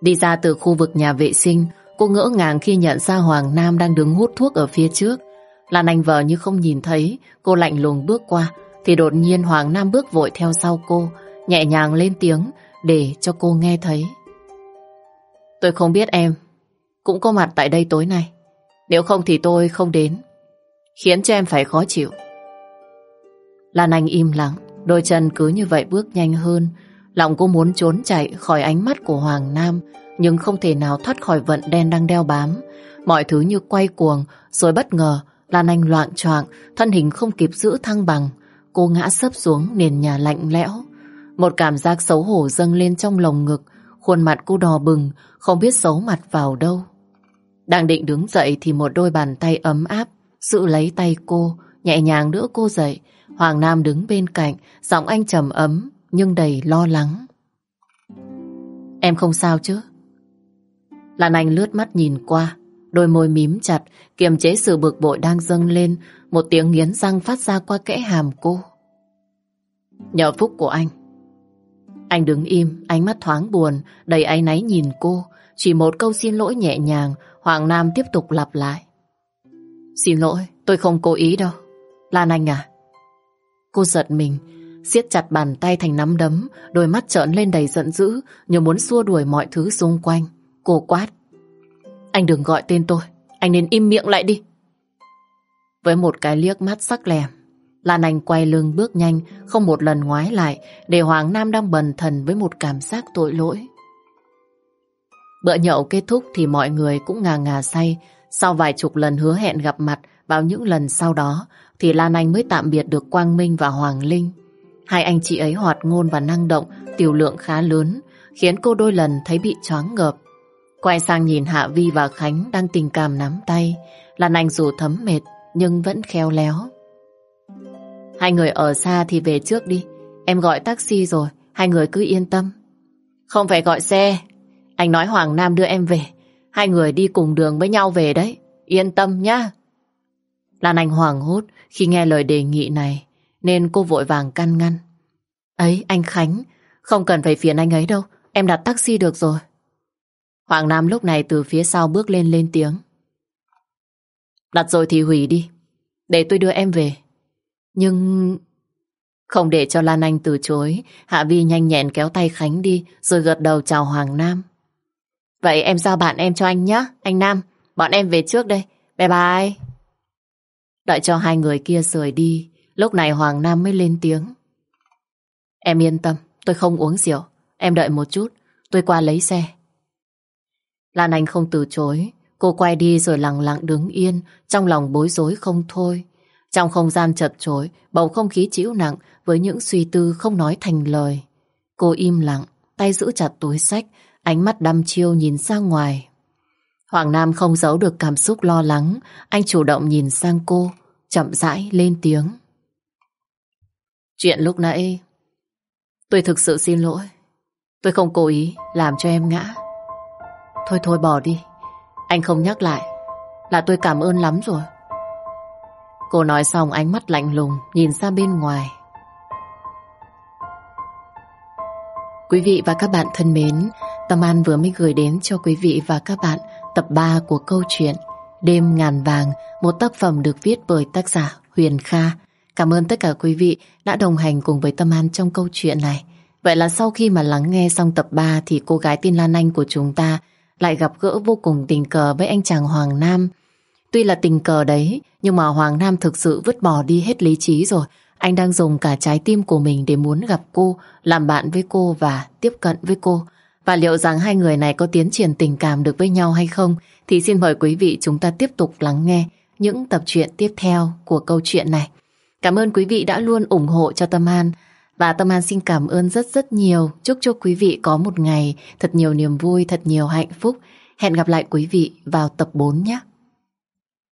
Đi ra từ khu vực nhà vệ sinh, cô ngỡ ngàng khi nhận ra Hoàng Nam đang đứng hút thuốc ở phía trước. Lan Anh vờ như không nhìn thấy, cô lạnh lùng bước qua, thì đột nhiên Hoàng Nam bước vội theo sau cô, nhẹ nhàng lên tiếng để cho cô nghe thấy. Tôi không biết em cũng có mặt tại đây tối nay. Nếu không thì tôi không đến, khiến cho em phải khó chịu. Lan Anh im lặng, đôi chân cứ như vậy bước nhanh hơn. Lòng cô muốn trốn chạy khỏi ánh mắt của Hoàng Nam, nhưng không thể nào thoát khỏi vận đen đang đeo bám. Mọi thứ như quay cuồng, rồi bất ngờ Lan Anh loạn choạng, thân hình không kịp giữ thăng bằng. Cô ngã sấp xuống nền nhà lạnh lẽo. Một cảm giác xấu hổ dâng lên trong lồng ngực, khuôn mặt cô đỏ bừng, không biết xấu mặt vào đâu. Đang định đứng dậy thì một đôi bàn tay ấm áp giữ lấy tay cô, nhẹ nhàng đỡ cô dậy, Hoàng Nam đứng bên cạnh, giọng anh trầm ấm nhưng đầy lo lắng. Em không sao chứ? Lan Anh lướt mắt nhìn qua, đôi môi mím chặt, kiềm chế sự bực bội đang dâng lên, một tiếng nghiến răng phát ra qua kẽ hàm cô. Nhờ phúc của anh. Anh đứng im, ánh mắt thoáng buồn, đầy áy náy nhìn cô, chỉ một câu xin lỗi nhẹ nhàng, Hoàng Nam tiếp tục lặp lại. Xin lỗi, tôi không cố ý đâu. Lan Anh à, Cô giật mình, siết chặt bàn tay thành nắm đấm, đôi mắt trợn lên đầy giận dữ, như muốn xua đuổi mọi thứ xung quanh. Cô quát. Anh đừng gọi tên tôi, anh nên im miệng lại đi. Với một cái liếc mắt sắc lẻm, Lan Anh quay lưng bước nhanh, không một lần ngoái lại, để Hoàng Nam đang bần thần với một cảm giác tội lỗi. Bữa nhậu kết thúc thì mọi người cũng ngà ngà say, sau vài chục lần hứa hẹn gặp mặt vào những lần sau đó, thì Lan Anh mới tạm biệt được Quang Minh và Hoàng Linh. Hai anh chị ấy hoạt ngôn và năng động, tiểu lượng khá lớn, khiến cô đôi lần thấy bị choáng ngợp. Quay sang nhìn Hạ Vi và Khánh đang tình cảm nắm tay, Lan Anh dù thấm mệt nhưng vẫn khéo léo. Hai người ở xa thì về trước đi, em gọi taxi rồi, hai người cứ yên tâm. Không phải gọi xe, anh nói Hoàng Nam đưa em về, hai người đi cùng đường với nhau về đấy, yên tâm nhá. Lan Anh hoảng hốt khi nghe lời đề nghị này, nên cô vội vàng căn ngăn. Ấy, anh Khánh, không cần phải phiền anh ấy đâu, em đặt taxi được rồi. Hoàng Nam lúc này từ phía sau bước lên lên tiếng. Đặt rồi thì hủy đi, để tôi đưa em về. Nhưng... Không để cho Lan Anh từ chối, Hạ Vi nhanh nhẹn kéo tay Khánh đi rồi gật đầu chào Hoàng Nam. Vậy em giao bạn em cho anh nhé, anh Nam. Bọn em về trước đây. Bye bye. Đợi cho hai người kia rời đi, lúc này Hoàng Nam mới lên tiếng. Em yên tâm, tôi không uống rượu. Em đợi một chút, tôi qua lấy xe. Lan Anh không từ chối, cô quay đi rồi lặng lặng đứng yên, trong lòng bối rối không thôi. Trong không gian chật chội, bầu không khí chịu nặng với những suy tư không nói thành lời. Cô im lặng, tay giữ chặt túi sách, ánh mắt đăm chiêu nhìn ra ngoài. Hoàng Nam không giấu được cảm xúc lo lắng, anh chủ động nhìn sang cô, chậm rãi lên tiếng. Chuyện lúc nãy, tôi thực sự xin lỗi. Tôi không cố ý làm cho em ngã. Thôi thôi bỏ đi, anh không nhắc lại, là tôi cảm ơn lắm rồi. Cô nói xong ánh mắt lạnh lùng nhìn ra bên ngoài. Quý vị và các bạn thân mến, Tâm An vừa mới gửi đến cho quý vị và các bạn tập 3 của câu chuyện Đêm ngàn vàng, một tác phẩm được viết bởi tác giả Huyền Kha. Cảm ơn tất cả quý vị đã đồng hành cùng với Tâm An trong câu chuyện này. Vậy là sau khi mà lắng nghe xong tập 3 thì cô gái tin Lan Anh của chúng ta lại gặp gỡ vô cùng tình cờ với anh chàng Hoàng Nam. Tuy là tình cờ đấy, nhưng mà Hoàng Nam thực sự vứt bỏ đi hết lý trí rồi. Anh đang dùng cả trái tim của mình để muốn gặp cô, làm bạn với cô và tiếp cận với cô. Và liệu rằng hai người này có tiến triển tình cảm được với nhau hay không thì xin mời quý vị chúng ta tiếp tục lắng nghe những tập truyện tiếp theo của câu chuyện này. Cảm ơn quý vị đã luôn ủng hộ cho Tâm An. Và Tâm An xin cảm ơn rất rất nhiều. Chúc cho quý vị có một ngày thật nhiều niềm vui, thật nhiều hạnh phúc. Hẹn gặp lại quý vị vào tập 4 nhé.